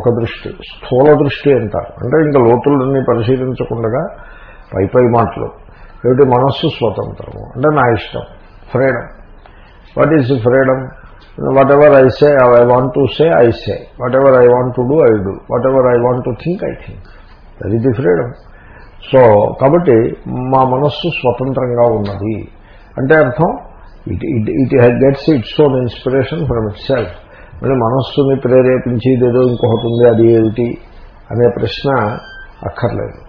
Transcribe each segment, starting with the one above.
ఒక దృష్టి స్థూల దృష్టి అంటారు. అంటే ఇంకా లోతులన్నీ పరిశీలించకుండా పై పై మాటలు. ఏమిటి? మనస్సు స్వతంత్రము. అంటే నా ఇష్టం. Freedom what is freedom whatever I say I want to say I say whatever I want to do I do whatever I want to think I think that is the freedom so కాబట్టి మా మనస్సు స్వతంత్రంగా ఉన్నది. అంటే అర్థం? It it it gets its own inspiration from itself మళ్ళీ మనస్సుని ప్రేరేపించేది ఏదో ఇంకొకటి ఉంది అది ఏమిటి అనే ప్రశ్న అక్కర్లేదు.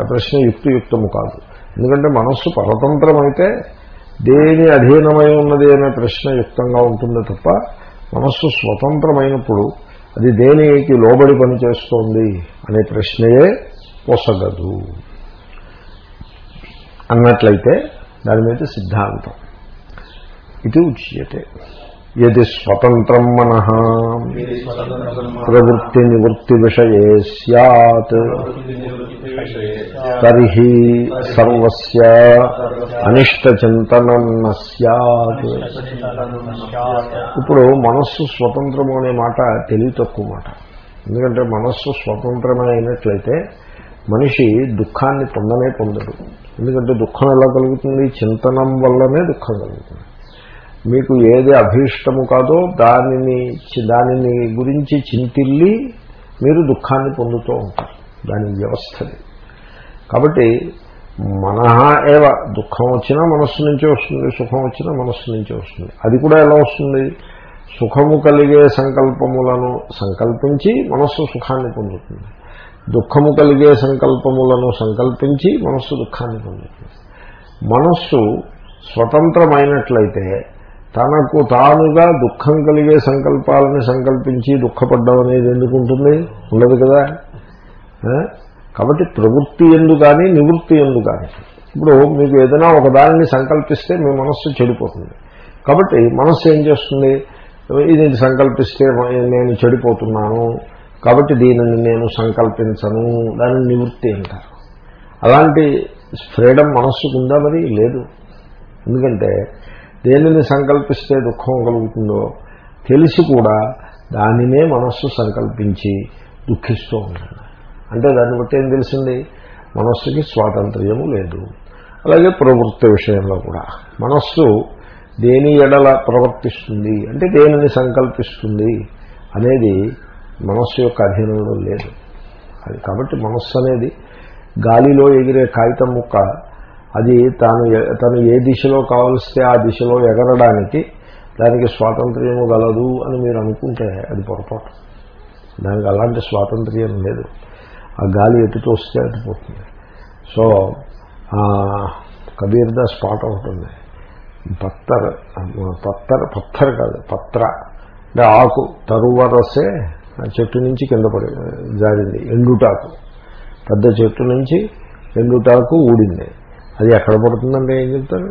ఆ ప్రశ్న యుక్తియుక్తము కాదు. ఎందుకంటే మనస్సు పరతంత్రమైతే దేని అధీనమై ఉన్నది అనే ప్రశ్న యుక్తంగా ఉంటుంది తప్ప మనస్సు స్వతంత్రమైనప్పుడు అది దేనికి లోబడి పనిచేస్తోంది అనే ప్రశ్నయే పొసగదు. అన్నట్లయితే దాని మీద సిద్ధాంతం. ఇది ఉచ్యతే. మన ప్రవృత్తి నివృత్తి విషయే సత్ తర్హి సర్వస్య అనిష్టచింతనం సత్ ఇప్పుడు మనస్సు స్వతంత్రము అనే మాట తెలివి తక్కువ మాట. ఎందుకంటే మనస్సు స్వతంత్రమే అయినట్లయితే మనిషి దుఃఖాన్ని పొందనే పొందడు. ఎందుకంటే దుఃఖం ఎలా కలుగుతుంది? చింతనం వల్లనే దుఃఖం కలుగుతుంది. మీకు ఏది అభీష్టము కాదో దానిని దానిని గురించి చింతిల్లి మీరు దుఃఖాన్ని పొందుతూ ఉంటారు. దాని వ్యవస్థది కాబట్టి మనహ ఏవ దుఃఖం వచ్చినా మనస్సు నుంచే వస్తుంది సుఖం వచ్చినా మనస్సు నుంచే వస్తుంది. అది కూడా ఎలా వస్తుంది? సుఖము కలిగే సంకల్పములను సంకల్పించి మనస్సు సుఖాన్ని పొందుతుంది. దుఃఖము కలిగే సంకల్పములను సంకల్పించి మనస్సు దుఃఖాన్ని పొందుతుంది. మనస్సు స్వతంత్రమైనట్లయితే తనకు తానుగా దుఃఖం కలిగే సంకల్పాలని సంకల్పించి దుఃఖపడ్డం అనేది ఎందుకు ఉంటుంది? ఉండదు కదా? కాబట్టి ప్రవృత్తి ఎందు కానీ నివృత్తి ఎందు కానీ ఇప్పుడు మీకు ఏదైనా ఒక దానిని సంకల్పిస్తే మీ మనస్సు చెడిపోతుంది. కాబట్టి మనస్సు ఏం చేస్తుంది? ఇది సంకల్పిస్తే నేను చెడిపోతున్నాను. కాబట్టి దీనిని నేను సంకల్పించను. దానిని నివృత్తి అంటారు. అలాంటి ఫ్రీడమ్ మనస్సుకుందా మరి? లేదు. ఎందుకంటే దేనిని సంకల్పిస్తే దుఃఖం కలుగుతుందో తెలిసి కూడా దానినే మనస్సు సంకల్పించి దుఃఖిస్తూ ఉంటుంది అంటే దాన్ని బట్టి ఏం తెలిసింది? మనస్సుకి స్వాతంత్ర్యము లేదు. అలాగే ప్రవృత్తి విషయంలో కూడా. మనస్సు దేని ఎడల ప్రవర్తిస్తుంది? అంటే దేనిని సంకల్పిస్తుంది అనేది మనస్సు యొక్క అధీనంలో లేదు. అది కాబట్టి మనస్సు అనేది గాలిలో ఎగిరే కాగితం ముక్క అది తాను తను ఏ దిశలో కావలిస్తే ఆ దిశలో ఎగరడానికి దానికి స్వాతంత్ర్యము గలదు అని మీరు అనుకుంటే అది పొరపాటు. దానికి అలాంటి స్వాతంత్ర్యం లేదు. ఆ గాలి ఎటు తోస్తే అటుపోతుంది సో కబీర్ దాస్ పాట ఉంటుంది పత్తర్ పత్తర్ పత్తర్ కాదు పత్ర. అంటే ఆకు తరువరసే చెట్టు నుంచి కింద పడి జారింది. ఎండుటాకు. పెద్ద చెట్టు నుంచి ఎండుటాకు ఊడింది. అది ఎక్కడ పడుతుందంటే ఏం చెప్తారు?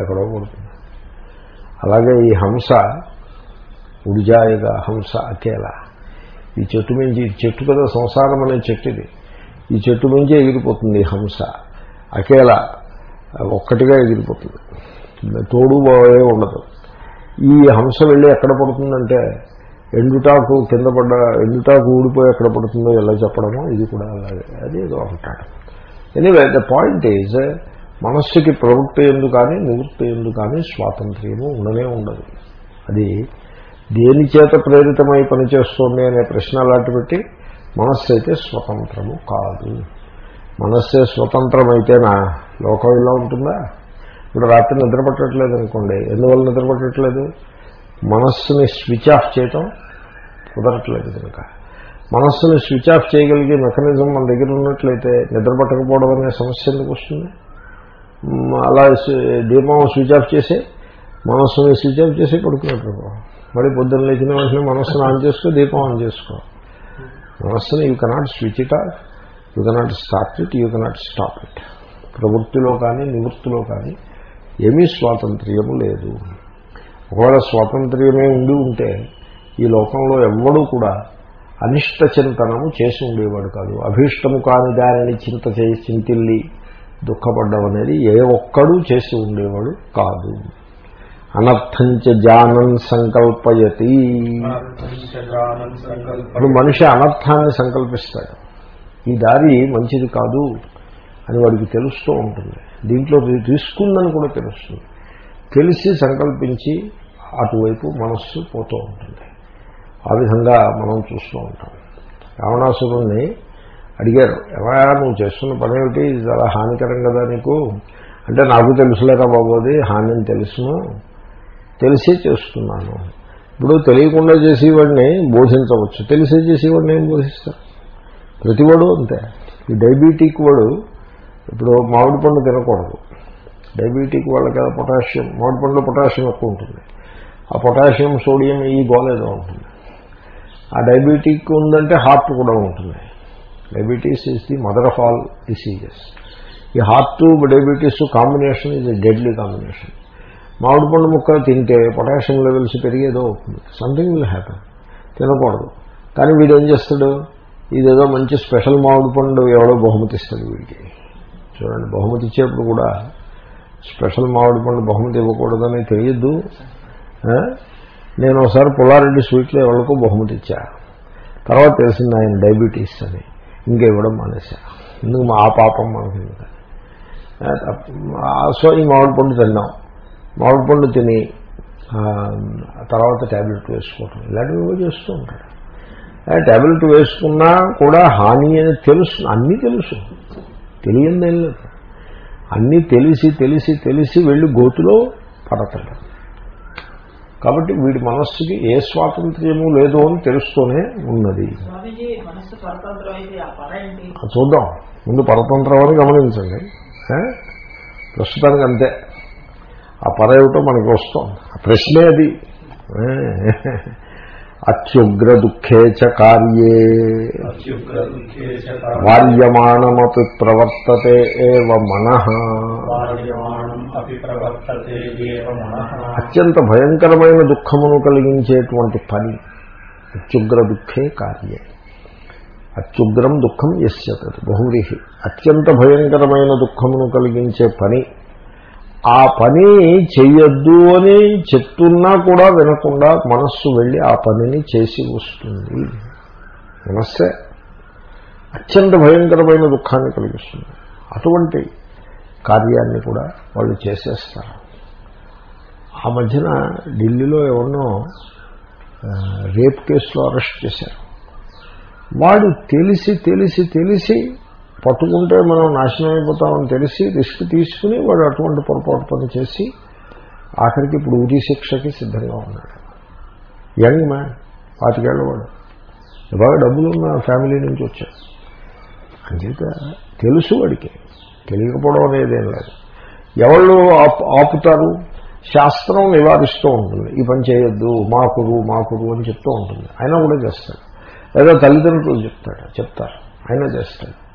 ఎక్కడో పడుతుంది. అలాగే ఈ హంస ఉడిజాయిగా హంస అకేలా. ఈ చెట్టు మించి చెట్టు కదా సంసారం అనే చెట్టు ఇది ఈ చెట్టు మించి ఎగిరిపోతుంది హంస అకేలా. ఒక్కటిగా ఎగిరిపోతుంది. తోడు పోయే ఉండదు. ఈ హంస వెళ్ళి ఎక్కడ పడుతుందంటే ఎండుటాకు కింద పడ్డ ఎండుటాకు ఊడిపోయి ఎక్కడ పడుతుందో ఎలా చెప్పడమో ఇది కూడా అలాగే. అది ఏదో అంటాడు ఎనీవే ద పాయింట్ ఈజ్ మనస్సుకి ప్రవృత్తి ఎందు కానీ నివృత్తి ఎందు కానీ స్వాతంత్ర్యము ఉండనే ఉండదు. అది దేని చేత ప్రేరితమై పనిచేస్తోంది అనే ప్రశ్న అలాంటి పెట్టి మనస్సు అయితే స్వతంత్రము కాదు. మనస్సే స్వతంత్రమైతేనా? లోకం ఇలా ఉంటుందా? ఇప్పుడు రాత్రి నిద్రపట్టట్లేదు అనుకోండి. ఎందువల్ల నిద్రపట్టట్లేదు? మనస్సుని స్విచ్ ఆఫ్ చేయటం కుదరట్లేదు కనుక. మనస్సుని స్విచ్ ఆఫ్ చేయగలిగే మెకానిజం మన దగ్గర ఉన్నట్లయితే నిద్రపట్టకపోవడం అనే సమస్య ఎందుకు వస్తుంది? అలా దీపం స్విచ్ ఆఫ్ చేసి మనస్సుని స్విచ్ ఆఫ్ చేసి పడుకున్నట్టు. మళ్ళీ పొద్దున్న లేచిన వెంటనే మనస్సును ఆన్ చేసుకో దీపం ఆన్ చేసుకో. మనస్సుని you cannot switch it off you cannot stop it you cannot stop it ప్రవృత్తిలో కానీ నివృత్తిలో కానీ ఏమీ స్వాతంత్ర్యము లేదు. ఒకవేళ స్వాతంత్ర్యమే ఉండి ఉంటే ఈ లోకంలో ఎవ్వడూ కూడా అనిష్ట చింతనము చేసి ఉండేవాడు కాదు. అభీష్టము కాని దానిని చింత చేసి చింతిల్లి దుఃఖపడ్డం అనేది ఏ ఒక్కడూ చేసి ఉండేవాడు కాదు. అనర్థంచ జానం సంకల్పయతి. ఇప్పుడు మనిషి అనర్థాన్ని సంకల్పిస్తాడు. ఈ దారి మంచిది కాదు అని వాడికి తెలుస్తూ ఉంటుంది. దీంట్లో తీసుకుందని కూడా తెలుస్తుంది. తెలిసి సంకల్పించి అటువైపు మనస్సు పోతూ ఉంటుంది. ఆ విధంగా మనం చూస్తూ ఉంటాం. రావణాసురుణ్ణి అడిగారు ఎవరా నువ్వు చేస్తున్న పని ఏమిటి? ఇది చాలా హానికరం కదా నీకు. అంటే నాకు తెలుసులేరా బాబు అది? హాని అని తెలుసును. తెలిసే చేస్తున్నాను. ఇప్పుడు తెలియకుండా చేసేవాడిని బోధించవచ్చు. తెలిసే చేసేవాడిని ఏం బోధిస్తారు? ప్రతివాడు అంతే. ఈ డయాబెటిక్ వాడు ఇప్పుడు మామిడి పండు తినకూడదు. డయాబెటిక్ వాళ్ళకి కదా పొటాషియం. మామిడి పండులో పొటాషియం ఎక్కువ ఉంటుంది. ఆ పొటాషియం సోడియం ఈ గోలేదో ఉంటుంది. ఆ డయాబెటిక్ ఉందంటే హార్ట్ కూడా ఉంటుంది. Diabetes is the mother of all diseases ఈ హార్ట్ డయాబెటీస్ కాంబినేషన్ ఇది డెడ్లీ కాంబినేషన్ మామిడి పండు ముక్కలు తింటే పొటాషియం లెవెల్స్ పెరిగేదో అవుతుంది. సంథింగ్ విల్ హ్యాపన్ తినకూడదు. కానీ వీడు ఏం చేస్తాడు? ఇదేదో మంచి స్పెషల్ మామిడి పండు ఎవడో బహుమతి ఇస్తాడు వీడికి. చూడండి బహుమతి ఇచ్చేప్పుడు కూడా స్పెషల్ మామిడి పండు బహుమతి ఇవ్వకూడదని తెలియద్దు. నేను ఒకసారి పుల్లారెడ్డి స్వీట్లో ఎవరికో బహుమతి ఇచ్చా. తర్వాత తెలిసింది ఆయన డయాబెటీస్ అని. ఇంకా ఇవ్వడం మానేశా. ఎందుకు మా ఆ పాపం మనకి సో ఈ మామిడి పండు తిన్నాం. మామిడి పండు తిని తర్వాత ట్యాబ్లెట్ వేసుకోవటం. ఇలాంటివి చేస్తూ ఉంటాడు ట్యాబ్లెట్ వేసుకున్నా కూడా హాని అని తెలుసు. అన్నీ తెలుసు. తెలియందేం లేదు. అన్నీ తెలిసి తెలిసి తెలిసి వెళ్ళి గోతులో పడతాడు. కాబట్టి వీడి మనస్సుకి ఏ స్వాతంత్ర్యము లేదు అని తెలుస్తూనే ఉన్నది. చూద్దాం. ముందు పరతంత్రం అని గమనించండి. ప్రస్తుతానికి అంతే. ఆ పర ఏమిటో మనకి వస్తాం ఆ ప్రశ్నే అది. అత్యుగ్ర దుఃఖే చ కార్యే. వార్యమాణమపి ప్రవర్తతే మన. అత్యంత భయంకరమైన దుఃఖమును కలిగించేటువంటి పని అత్యుగ్ర దుఃఖే కార్యే. అత్యుగ్రం దుఃఖం ఎస్యతది బహువ్రీహి. అత్యంత భయంకరమైన దుఃఖమును కలిగించే పని ఆ పని చెయ్యొద్దు అని చెప్తున్నా కూడా వినకుండా మనస్సు వెళ్ళి ఆ పనిని చేసి వస్తుంది. మనస్సే అత్యంత భయంకరమైన దుఃఖాన్ని కలిగిస్తుంది. అటువంటి కార్యాన్ని కూడా వాళ్ళు చేసేస్తారు. ఆ మధ్యన ఢిల్లీలో ఎవరినో రేప్ కేసులో అరెస్ట్ చేశారు. వాడు తెలిసి తెలిసి తెలిసి పట్టుకుంటే మనం నాశనం అయిపోతామని తెలిసి రిస్క్ తీసుకుని వాడు అటువంటి పొరపాటు పని చేసి ఆఖరికి ఇప్పుడు ఉరి శిక్షకి సిద్ధంగా ఉన్నాడు. యంగ్ మ్యాన్ పాతికేళ్ళ వాడు. బాగా డబ్బులు ఉన్న ఫ్యామిలీ నుంచి వచ్చాడు. అంచేత తెలుసు వాడికి. తెలియకపోవడం అనేదేం లేదు. ఎవళ్ళు ఆపుతారు? శాస్త్రం నివారిస్తూ ఉంటుంది. ఈ పని చేయొద్దు మాకురు మాకురు అని చెప్తూ ఉంటుంది. అయినా కూడా చేస్తాడు. లేదా తల్లిదండ్రులు చెప్తాడు చెప్తారు. అయినా చేస్తాడు.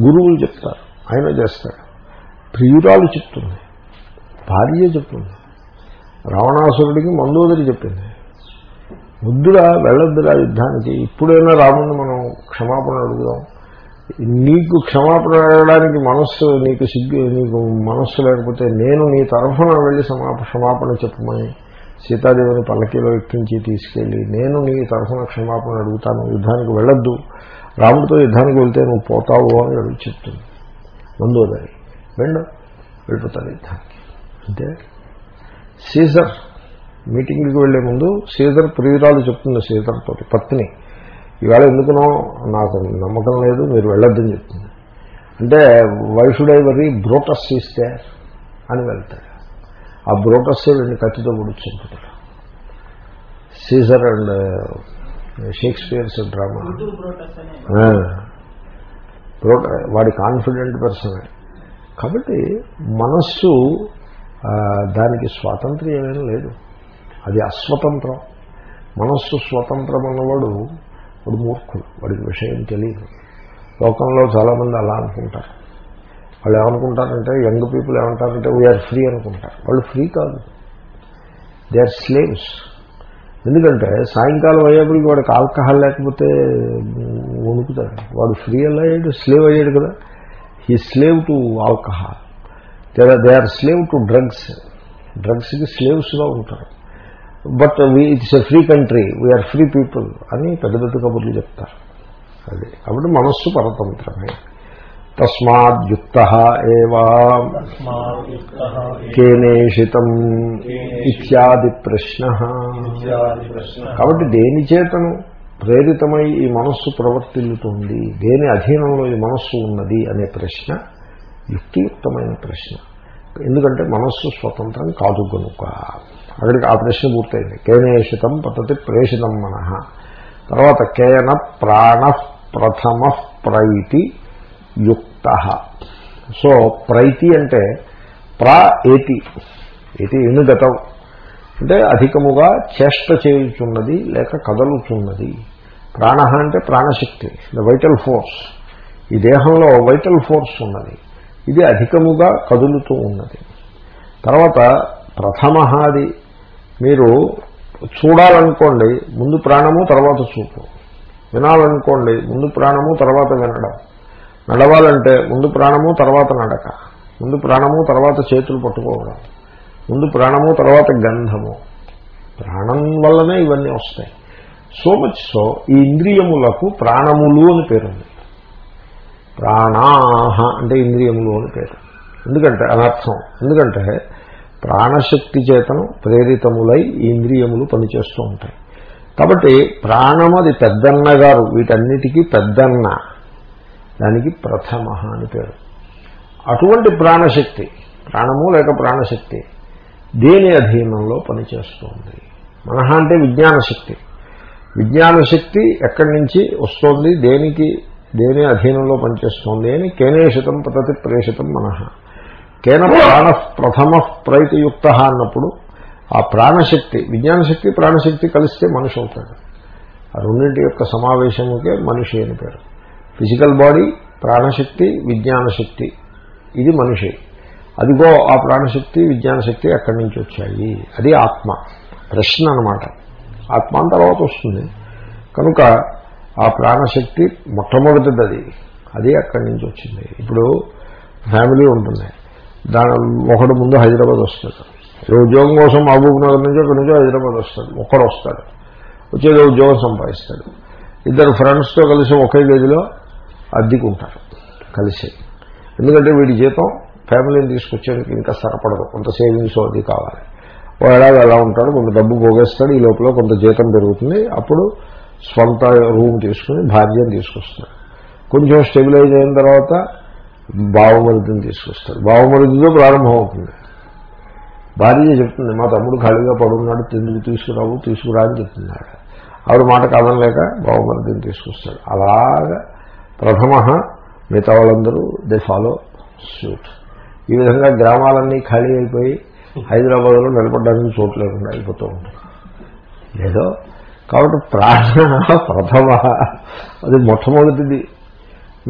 గురువులు చెప్తారు. ఆయన చేస్తాడు. ప్రియురాలు చెప్తుంది. భార్య చెప్తుంది. రావణాసురుడికి మందోదరి చెప్పింది. వద్దురా వెళ్ళొద్దురా యుద్ధానికి. ఇప్పుడైనా రాముడిని మనం క్షమాపణ అడుగుదాం. నీకు క్షమాపణ అడగడానికి మనస్సు నీకు సిగ్గు నీకు మనస్సు లేకపోతే నేను నీ తరఫున వెళ్ళి సమాప క్షమాపణ చెప్పమని సీతాదేవిని పల్లకీలో ఎక్కించి తీసుకెళ్ళి నేను నీ తరఫున క్షమాపణ అడుగుతాను. యుద్ధానికి వెళ్ళొద్దు. రాముడితో యుద్ధానికి వెళ్తే నువ్వు పోతావు అని అడుగు చెప్తుంది. మందోదరి వెళ్ళు వెళ్ళిపోతాడు యుద్ధానికి. అంటే సీజర్ మీటింగ్కి వెళ్ళే ముందు సీజర్ ప్రియురాలు చెప్తుంది సీజర్తో పత్ని ఈవేళ ఎందుకునో నాకు నమ్మకం లేదు మీరు వెళ్ళొద్దని చెప్తుంది. అంటే వైషుడ్ ఐ వరీ బ్రోటస్ ఇస్తే అని వెళ్తాడు. ఆ బ్రోటస్ వీడిని కత్తితో పొడుచుకుంటాడు సీజర్ అండ్ షేక్స్పియర్స్ డ్రామా వాడి కాన్ఫిడెంట్ పర్సన్ కాబట్టి మనస్సు దానికి స్వాతంత్ర్యం ఏమీ లేదు. అది అస్వతంత్రం. మనస్సు స్వతంత్రం అన్నవాడు వాడు మూర్ఖుడు. వాడికి విషయం తెలియదు. లోకంలో చాలామంది అలా అనుకుంటారు. వాళ్ళు ఏమనుకుంటారంటే యంగ్ పీపుల్ ఏమంటారంటే వీఆర్ ఫ్రీ అనుకుంటారు. వాళ్ళు ఫ్రీ కాదు. దే ఆర్ స్లేవ్స్ ఎందుకంటే సాయంకాలం అయ్యేప్పటికి వాడికి ఆల్కహాల్ లేకపోతే వణుకుతాడు. వాడు ఫ్రీ అయ్యాడు స్లేవ్ అయ్యాడు కదా. He slave to alcohol they are slave to drugs డ్రగ్స్కి స్లేవ్స్గా ఉంటారు. But it's a free country we are free people అని పెద్ద పెద్ద కబుర్లు చెప్తారు. అది. కాబట్టి మనస్సు పరతంత్రమే. తస్మాద్యుక్త కేనేషితం ఇత్యాది ప్రశ్న. కాబట్టి దేని చేతను ప్రేరితమై ఈ మనస్సు ప్రవర్తిల్లుతుంది? దేని అధీనంలో ఈ మనస్సు ఉన్నది అనే ప్రశ్న యుక్తియుక్తమైన ప్రశ్న. ఎందుకంటే మనస్సు స్వతంత్రం కాదు కనుక అక్కడికి ఆ ప్రశ్న పూర్తయింది. కేనేషితం పద్ధతి ప్రేషితం మన. తర్వాత కేన ప్రాణ ప్రథమ ప్రైతి యుక్త. సో ప్రైతి అంటే ప్రా ఏతి. ఏతి ఎనుగతం అంటే అధికముగా చేష్ట చేయుచున్నది లేక కదలుచున్నది. ప్రాణ అంటే ప్రాణశక్తి ద వైటల్ ఫోర్స్ ఈ దేహంలో వైటల్ ఫోర్స్ ఉన్నది. ఇది అధికముగా కదులుతూ ఉన్నది. తర్వాత ప్రథమహాది మీరు చూడాలనుకోండి ముందు ప్రాణము తర్వాత చూపు. వినాలనుకోండి ముందు ప్రాణము తర్వాత వినడం. నడవాలంటే ముందు ప్రాణము తర్వాత నడక. ముందు ప్రాణము తర్వాత చేతులు పట్టుకోవడం. ముందు ప్రాణము తర్వాత గంధము. ప్రాణం వల్లనే ఇవన్నీ వస్తాయి. సో మచ్ సో ఈ ఇంద్రియములకు ప్రాణములు అని పేరుంది ప్రాణాహ అంటే ఇంద్రియములు అని పేరు. ఎందుకంటే అనర్థం. ఎందుకంటే ప్రాణశక్తి చేతను ప్రేరితములై ఈ ఇంద్రియములు పనిచేస్తూ ఉంటాయి. కాబట్టి ప్రాణం అది పెద్దన్న గారు. వీటన్నిటికీ పెద్దన్న. దానికి ప్రథమ అని పేరు. అటువంటి ప్రాణశక్తి ప్రాణము లేక ప్రాణశక్తి దేని అధీనంలో పనిచేస్తుంది? మనహ అంటే విజ్ఞానశక్తి. విజ్ఞానశక్తి ఎక్కడి నుంచి వస్తోంది? దేనికి దేని అధీనంలో పనిచేస్తోంది అని కేనేషితం పతతి ప్రేషితం మనహ. కేన ప్రాణ ప్రథమ ప్రైతయుక్త అన్నప్పుడు ఆ ప్రాణశక్తి విజ్ఞానశక్తి ప్రాణశక్తి కలిస్తే మనిషి అవుతాడు. ఆ రెండింటి యొక్క సమావేశముకే మనిషి అని పేరు. ఫిజికల్ బాడీ ప్రాణశక్తి విజ్ఞానశక్తి. ఇది మనిషి. అదిగో ఆ ప్రాణశక్తి విజ్ఞానశక్తి ఎక్కడి నుంచి వచ్చాయి. అది ఆత్మ. ప్రశ్న అనమాట ఆత్మ తర్వాత వస్తుంది. కనుక ఆ ప్రాణశక్తి మొట్టమొదటిది. అది అది అక్కడి నుంచి వచ్చింది. ఇప్పుడు ఫ్యామిలీ ఉంటుంది. దాని ఒకడు ముందు హైదరాబాద్ వస్తాడు. ఉద్యోగం కోసం మహబూబ్ నగర్ నుంచి అక్కడి నుంచో హైదరాబాద్ వస్తాడు. ఒక్కడు వస్తాడు. వచ్చేది ఉద్యోగం సంపాదిస్తాడు. ఇద్దరు ఫ్రెండ్స్తో కలిసి ఒకే గదిలో అద్దెకుంటారు కలిసి. ఎందుకంటే వీడి జీతం ఫ్యామిలీని తీసుకొచ్చేందుకు ఇంకా సరపడదు. కొంత సేవింగ్స్ అది కావాలి. ఓ ఏడాది ఎలా ఉంటాడు కొంత డబ్బు పోగేస్తాడు ఈ లోపల కొంత జీతం పెరుగుతుంది. అప్పుడు స్వంత రూమ్ తీసుకుని భార్యను తీసుకొస్తాడు. కొంచెం స్టెబిలైజ్ అయిన తర్వాత బావమరిదిని తీసుకొస్తాడు. బావమరుదితో ప్రారంభం అవుతుంది భార్య చెప్తుంది మా తమ్ముడు ఖాళీగా పడున్నాడు తిందుకు తీసుకురావు తీసుకురా అని చెప్తున్నాడు. ఆవిడ మాట కాదనలేక బావమరిదిని తీసుకొస్తాడు. అలాగా ప్రథమ మిగతా వాళ్ళందరూ దే ఫాలో సూట్ ఈ విధంగా గ్రామాలన్నీ ఖాళీ అయిపోయి హైదరాబాద్లో నిలబడడానికి చోటు లేకుండా అయిపోతూ ఉంటుంది ఏదో కాబట్టి ప్రాణ ప్రథమ. అది మొట్టమొదటిది.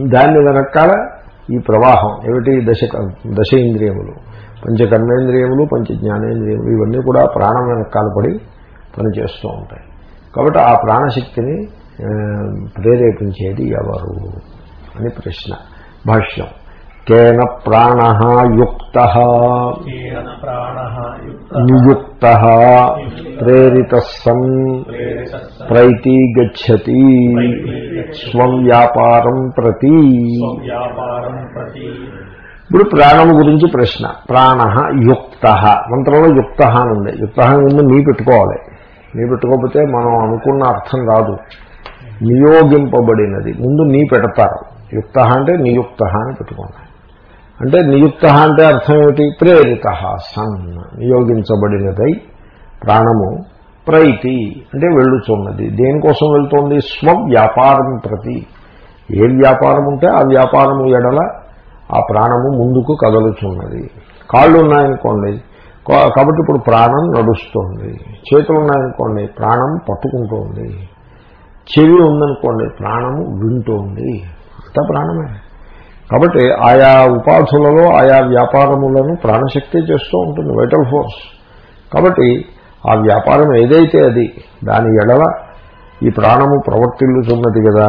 దాన్ని వెనకాల ఈ ప్రవాహం ఏమిటి? దశ దశ ఇంద్రియములు. పంచ కర్మేంద్రియములు పంచ జ్ఞానేంద్రియములు ఇవన్నీ కూడా ప్రాణం వెనకాల పడి పనిచేస్తూ ఉంటాయి. కాబట్టి ఆ ప్రాణశక్తిని ప్రేరేపించేది ఎవరు అని ప్రశ్న. భాష్యం. కేన ప్రాణ యుక్త. నియుక్త. ప్రేరిత సన్ ప్రైతి గచ్చతి. స్వం వ్యాపారం ప్రతి. ఇప్పుడు ప్రాణము గురించి ప్రశ్న. ప్రాణ యుక్త. మంత్రంలో యుక్త అని ఉంది. యుక్త ముందు నీ పెట్టుకోవాలి. నీ పెట్టుకోకపోతే మనం అనుకున్న అర్థం రాదు. నియోగింపబడినది. ముందు నీ పెడతారు. యుక్త అంటే నియుక్త అని పెట్టుకోండి. అంటే నియుక్త అంటే అర్థం ఏమిటి? ప్రేరిత సన్ నియోగించబడినదై ప్రాణము ప్రైతి అంటే వెళ్ళుచున్నది. దేనికోసం వెళ్తోంది? స్వ వ్యాపారం ప్రతి. ఏ వ్యాపారం ఉంటే ఆ వ్యాపారము ఎడల ఆ ప్రాణము ముందుకు కదలుచున్నది. కాళ్ళు ఉన్నాయనుకోండి కాబట్టి ఇప్పుడు ప్రాణం నడుస్తుంది. చేతులు ఉన్నాయనుకోండి ప్రాణం పట్టుకుంటోంది. చెవి ఉందనుకోండి ప్రాణము వింటోంది. అంతా ప్రాణమే. కాబట్టి ఆయా ఉపాధులలో ఆయా వ్యాపారములను ప్రాణశక్తి చేస్తూ ఉంటుంది వైటల్ ఫోర్స్ కాబట్టి ఆ వ్యాపారం ఏదైతే అది దాని ఎడల ఈ ప్రాణము ప్రవర్తిల్లుతున్నది కదా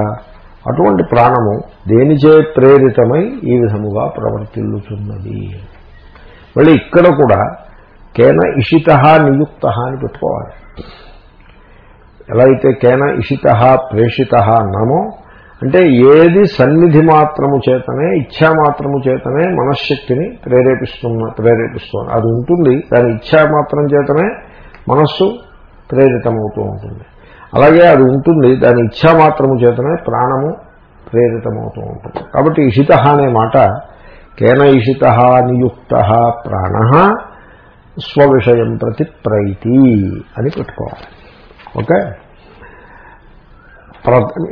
అటువంటి ప్రాణము దేనిచే ప్రేరితమై ఈ విధముగా ప్రవర్తిల్లుతున్నది? మళ్ళీ ఇక్కడ కూడా కేన ఇషిత నియుక్త అని పెట్టుకోవాలి. ఎలా అయితే కేన ఇషిత ప్రేషిత అన్నామో అంటే ఏది సన్నిధి మాత్రము చేతనే ఇచ్ఛా మాత్రము చేతనే మనశ్శక్తిని ప్రేరేపిస్తున్న ప్రేరేపిస్తుంది. అది ఉంటుంది దాని ఇచ్ఛా మాత్రం చేతనే మనస్సు ప్రేరితమవుతూ ఉంటుంది. అలాగే అది ఉంటుంది దాని ఇచ్ఛా మాత్రము చేతనే ప్రాణము ప్రేరితమవుతూ ఉంటుంది. కాబట్టి ఇషిత అనే మాట కేన ఇషిత నియుక్త ప్రాణ స్వవిషయం ప్రతి ప్రైతి అని పెట్టుకోవాలి. ఓకే?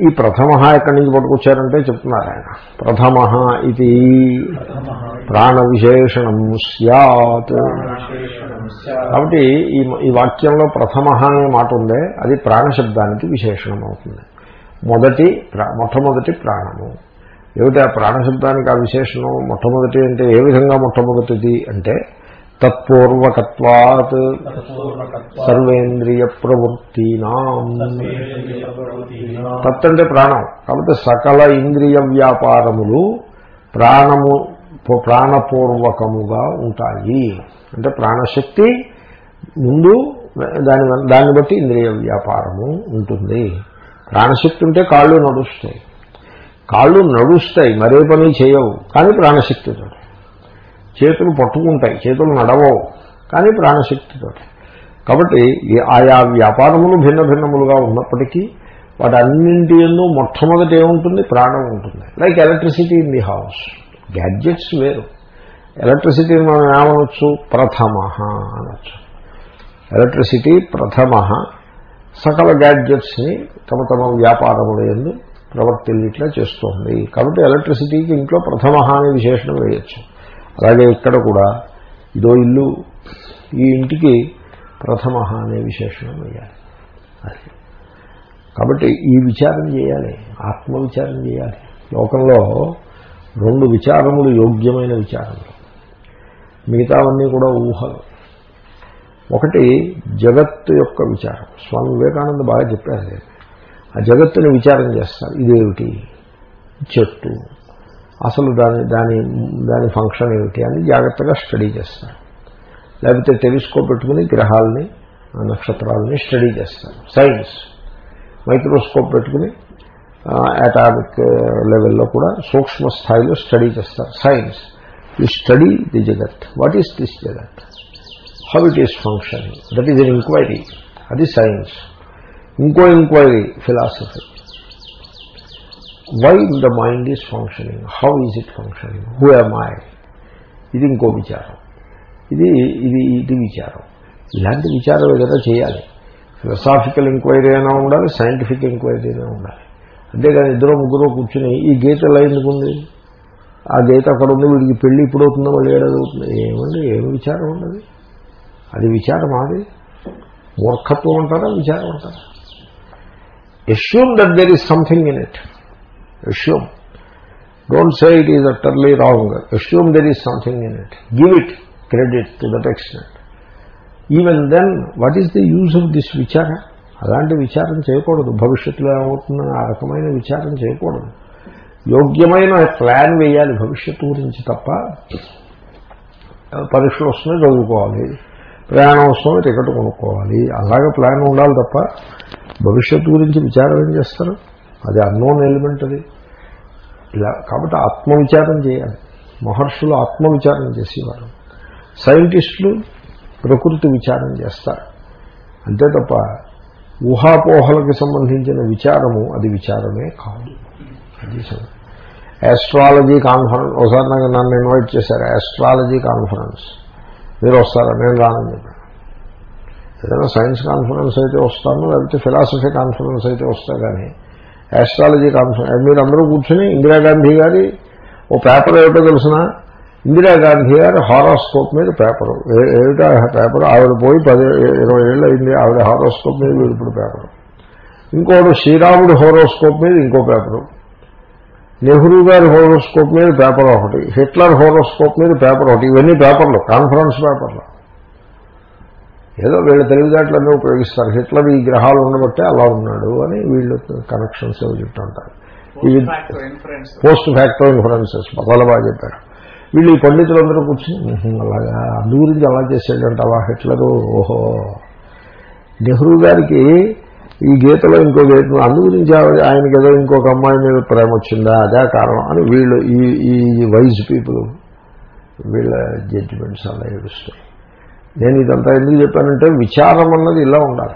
ఈ ప్రథమ ఎక్కడి నుంచి పట్టుకొచ్చారంటే చెప్తున్నారు ఆయన ప్రథమ ఇది ప్రాణ విశేషణం సత్ కాబట్టి ఈ ఈ వాక్యంలో ప్రథమ అనే మాట ఉందే అది ప్రాణశబ్దానికి విశేషణం అవుతుంది. మొదటి మొట్టమొదటి ప్రాణము. ఏమిటి ఆ ప్రాణశబ్దానికి ఆ విశేషణం? మొట్టమొదటి అంటే ఏ విధంగా మొట్టమొదటిది అంటే తత్పూర్వకత్వాత్ సర్వేంద్రియ ప్రవృత్తినా తత్ అంటే ప్రాణం. కాబట్టి సకల ఇంద్రియ వ్యాపారములు ప్రాణము ప్రాణపూర్వకముగా ఉంటాయి. అంటే ప్రాణశక్తి ముందు దాని దాన్ని బట్టి ఇంద్రియ వ్యాపారము ఉంటుంది. ప్రాణశక్తి ఉంటే కాళ్ళు నడుస్తాయి. కాళ్ళు నడుస్తాయి మరే పని చేయవు. కానీ ప్రాణశక్తితో చేతులు పట్టుకుంటాయి చేతులు నడవవు. కానీ ప్రాణశక్తితో. కాబట్టి ఆయా వ్యాపారములు భిన్న భిన్నములుగా ఉన్నప్పటికీ వాటి అన్నింటి ఎందు మొట్టమొదటి ఏముంటుంది? ప్రాణం ఉంటుంది. Like electricity in the house gadgets వేరు. ఎలక్ట్రిసిటీని మనం ఏమనొచ్చు? ప్రథమ అనొచ్చు. ఎలక్ట్రిసిటీ ప్రథమ సకల గ్యాడ్జెట్స్ని తమ తమ వ్యాపారముల ఎందు ప్రవర్తిల్లిట్లా చేస్తోంది. కాబట్టి ఎలక్ట్రిసిటీకి ఇంట్లో ప్రథమ అనే విశేషణం వేయచ్చు. అలాగే ఇక్కడ కూడా ఇదో ఇల్లు ఈ ఇంటికి ప్రథమ అనే విశేషణం వేయాలి అది. కాబట్టి ఈ విచారం చేయాలి ఆత్మవిచారం చేయాలి. లోకంలో రెండు విచారములు యోగ్యమైన విచారములు. మిగతావన్నీ కూడా ఊహలు. ఒకటి జగత్తు యొక్క విచారం. స్వామి వివేకానంద బాగా చెప్పారు. ఆ జగత్తుని విచారం చేస్తారు. ఇదేమిటి? చెట్టు. అసలు దాని దాని దాని ఫంక్షన్ ఏమిటి అని జాగ్రత్తగా స్టడీ చేస్తారు. లేకపోతే టెలిస్కోప్ పెట్టుకుని గ్రహాలని నక్షత్రాలని స్టడీ చేస్తారు. సైన్స్ మైక్రోస్కోప్ పెట్టుకుని అటామిక్ లెవెల్లో కూడా సూక్ష్మ స్థాయిలో స్టడీ చేస్తారు. సైన్స్ యూ స్టడీ ది జగత్. వాట్ ఈస్ దిస్ జగత్? How it is function that is an enquiry అది సైన్స్ ఇంకో enquiry philosophy why the mind is functioning how is it functioning who am I ఇది ఇంకో విచారం. ఇది ఇది ఇది విచారం. ఇలాంటి విచారం ఏదైనా చేయాలి. ఫిలసాఫికల్ ఎంక్వైరీ అయినా ఉండాలి సైంటిఫిక్ ఎంక్వైరీ అయినా ఉండాలి. అంతేగాని ఇద్దరు ముగ్గురు కూర్చుని ఈ గీత ఎలా ఉంది ఆ గీత అక్కడ ఉంది వీడికి పెళ్ళి ఇప్పుడు అవుతుందో మళ్ళీ ఏడాది అవుతుంది ఏమండి ఏమి విచారం ఉండదు. అది విచారం అది. మూర్ఖత్వం అంటారా? విచారం అంటారా? Assume that there is something in it assume don't say it is utterly wrong assume there is something in it give it credit to that extent even then what is the use of this విచార అలాంటి విచారం చేయకూడదు. భవిష్యత్తులో ఏమవుతుందని ఆ రకమైన విచారం చేయకూడదు. యోగ్యమైన ప్లాన్ వేయాలి భవిష్యత్తు గురించి తప్ప. పరీక్షలు వస్తున్నాయి చదువుకోవాలి. ప్రయాణం వస్తుంది టికెట్ కొనుక్కోవాలి. అలాగే ప్లాన్ ఉండాలి తప్ప. భవిష్యత్తు గురించి విచారం ఏం చేస్తారు? అది అన్నోన్ ఎలిమెంట్ అది. ఇలా కాబట్టి ఆత్మవిచారం చేయాలి. మహర్షులు ఆత్మవిచారం చేసేవారు. సైంటిస్టులు ప్రకృతి విచారం చేస్తారు. అంతే తప్ప ఊహాపోహలకు సంబంధించిన విచారము అది విచారమే కాదు. అది యాస్ట్రాలజీ కాన్ఫరెన్స్ ఒకసారి నాకు నన్ను ఇన్వైట్ చేశారు. యాస్ట్రాలజీ కాన్ఫరెన్స్ మీరు వస్తారా? నేను రానని చెప్పాను. ఏదైనా సైన్స్ కాన్ఫరెన్స్ అయితే వస్తాను లేకపోతే ఫిలాసఫీ కాన్ఫరెన్స్ అయితే వస్తా కానీ యాస్ట్రాలజీ కాన్ఫరెన్స్ మీరు అందరూ కూర్చొని ఇందిరాగాంధీ గారి ఓ పేపర్ ఏమిటో తెలిసిన? ఇందిరాగాంధీ గారి హారోస్కోప్ మీద పేపరు ఏమిటా పేపర్ ఆవిడ పోయి పది ఇరవై ఏళ్ళు అయింది. ఆవిడ హారోస్కోప్ మీద ఇప్పుడు పేపరు ఇంకోటి శ్రీరాముడు హోరోస్కోప్ మీద ఇంకో పేపరు నెహ్రూ గారి హోరోస్కోప్ మీద పేపర్ ఒకటి. హిట్లర్ హోరోస్కోప్ మీద పేపర్ ఒకటి. ఇవన్నీ పేపర్లు కాన్ఫరెన్స్ పేపర్లు ఏదో వీళ్ళ తెలివితేటలన్నీ ఉపయోగిస్తారు. హిట్లర్ ఈ గ్రహాలు ఉండబట్టే అలా ఉన్నాడు అని వీళ్ళు కనెక్షన్స్ ఏవో చెప్తుంటారు ఇవి పోస్ట్ ఫ్యాక్టో ఇన్ఫరెన్సెస్ చాలా బాగా చెప్పారు. వీళ్ళు ఈ పండితులందరూ కూర్చుని "ఉహుం, అలాగా అందు గురించి అలా చేశాడంటావా హిట్లరు ఓహో. నెహ్రూ గారికి ఈ గీతలో ఇంకో గీత అందు గురించి ఆయనకి ఏదో ఇంకొక అమ్మాయి మీద ప్రేమ వచ్చిందా అదే కారణం అని వీళ్ళు ఈ ఈ వైజ్ పీపుల్ వీళ్ళ జడ్జిమెంట్స్ అలా ఏడుస్తాయి నేను ఇదంతా ఎందుకు చెప్పానంటే విచారం అన్నది ఇలా ఉండాలి.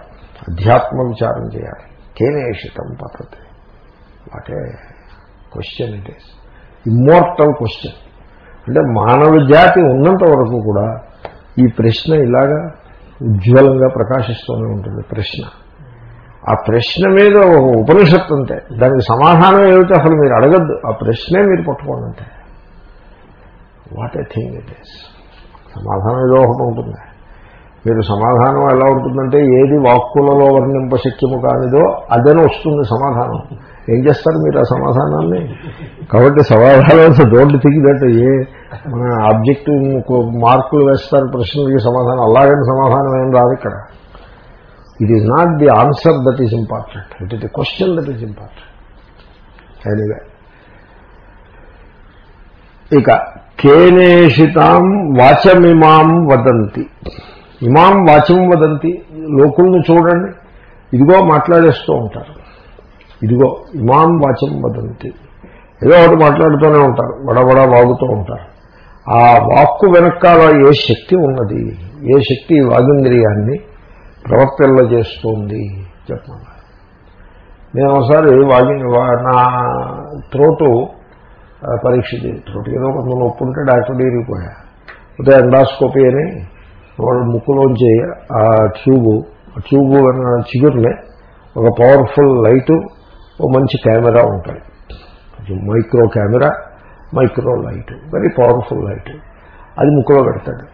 అధ్యాత్మ విచారం చేయాలి. కేనేషితం పద్ధతి what a question it is immortal question అంటే మానవ జాతి ఉన్నంత వరకు కూడా ఈ ప్రశ్న ఇలాగా ఉజ్వలంగా ప్రకాశిస్తూనే ఉంటుంది. ప్రశ్న. ఆ ప్రశ్న మీద ఒక ఉపనిషత్తు ఉంటే దానికి సమాధానం ఏమిటి అసలు మీరు అడగద్దు. ఆ ప్రశ్నే మీరు పట్టుకోండి అంటే what a thing it is సమాధానం ఏదో ఒకటి ఉంటుంది. మీరు సమాధానం ఎలా ఉంటుందంటే ఏది వాక్కులలో వర్ణింపశక్యము కానిదో అదేనే వస్తుంది సమాధానం. ఏం చేస్తారు మీరు ఆ సమాధానాన్ని? కాబట్టి సమాధానం డోంట్ థింక్ దట్ ఏ మన ఆబ్జెక్టివ్ మార్కులు వేస్తారు ప్రశ్నలకి సమాధానం. అలాగని సమాధానం ఏం రాదు ఇక్కడ. It is not the answer that is important it is the question that is important anyway ఇక కేనేషితాం వాచమిమాం వదంతి. ఇమాం వాచం వదంతి లోకుల్ని చూడండి. ఇదిగో మాట్లాడేస్తూ ఉంటారు. ఇదిగో ఇమాం వాచం వదంతి. ఏదో ఒకటి మాట్లాడుతూనే ఉంటారు వడబడ వాగుతూ ఉంటారు. ఆ వాక్కు వెనకాల ఏ శక్తి ఉన్నది? ఏ శక్తి వాగింద్రియాన్ని ప్రవర్తిల్ల చేస్తుంది? చెప్పమన్నారు నేను ఒకసారి వాగి నా త్రోటు పరీక్ష చేయి. త్రోటు ఏదో కొంత నొప్పు ఉంటే డాక్టర్ దగ్గరికి పోయా ఉదయం ఎండాస్కోపీ అని వాళ్ళు ముక్కులోంచి ఆ ట్యూబు ఆ ట్యూబు అన్న చిగురుని ఒక పవర్ఫుల్ లైటు ఓ మంచి కెమెరా ఉంటాయి micro camera micro light very powerful light. అది ముక్కులో పెడతాడు.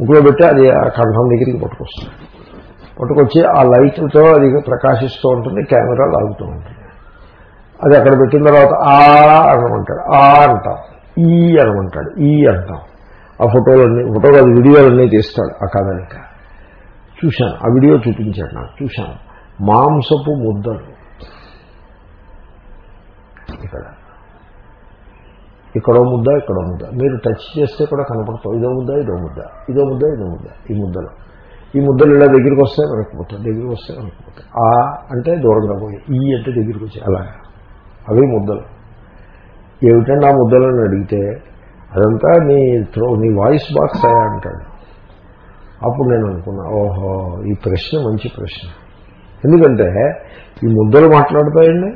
ముక్కులో పెట్టి అది ఆ కంఠం దగ్గరికి పట్టుకొస్తాడు. పట్టుకొచ్చి ఆ లైట్తో అది ప్రకాశిస్తూ ఉంటుంది కెమెరా లాగుతూ ఉంటుంది. అది అక్కడ పెట్టిన తర్వాత ఆ అనమంటాడు. ఆ అంటాం. ఈ అనమంటాడు. ఈ అంటాం. ఆ ఫోటోలన్నీ ఫోటోలు కాదు వీడియోలన్నీ తీస్తాడు ఆ కథనిక చూశాను ఆ వీడియో చూపించాడు నాకు. చూశాను. మాంసపు ముద్దలు. ఇక్కడ. ఇక్కడో ముద్ద ఇక్కడో ముద్ద. మీరు టచ్ చేస్తే కూడా కనపడతావు. ఇదో ముద్ద ఇదో ముద్ద. ఇదో ముద్ద ఇదో ముద్ద. ఈ ముద్దలు. ఈ ముద్దలు ఇలా దగ్గరికి వస్తే వెనకపోతాయి దగ్గరికి వస్తే వెనకపోతాయి ఆ అంటే దూరంగా పోయి ఈ అంటే దగ్గరికి వచ్చి అలా అవి ముద్దలు. ఏమిటంటే ఆ ముద్దలను అడిగితే అదంతా నీ త్రో నీ వాయిస్ బాక్స్ అయ్యా అంటాడు. అప్పుడు నేను అనుకున్నా ఓహో ఈ ప్రశ్న మంచి ప్రశ్న. ఎందుకంటే ఈ ముద్దలు మాట్లాడతాయండి?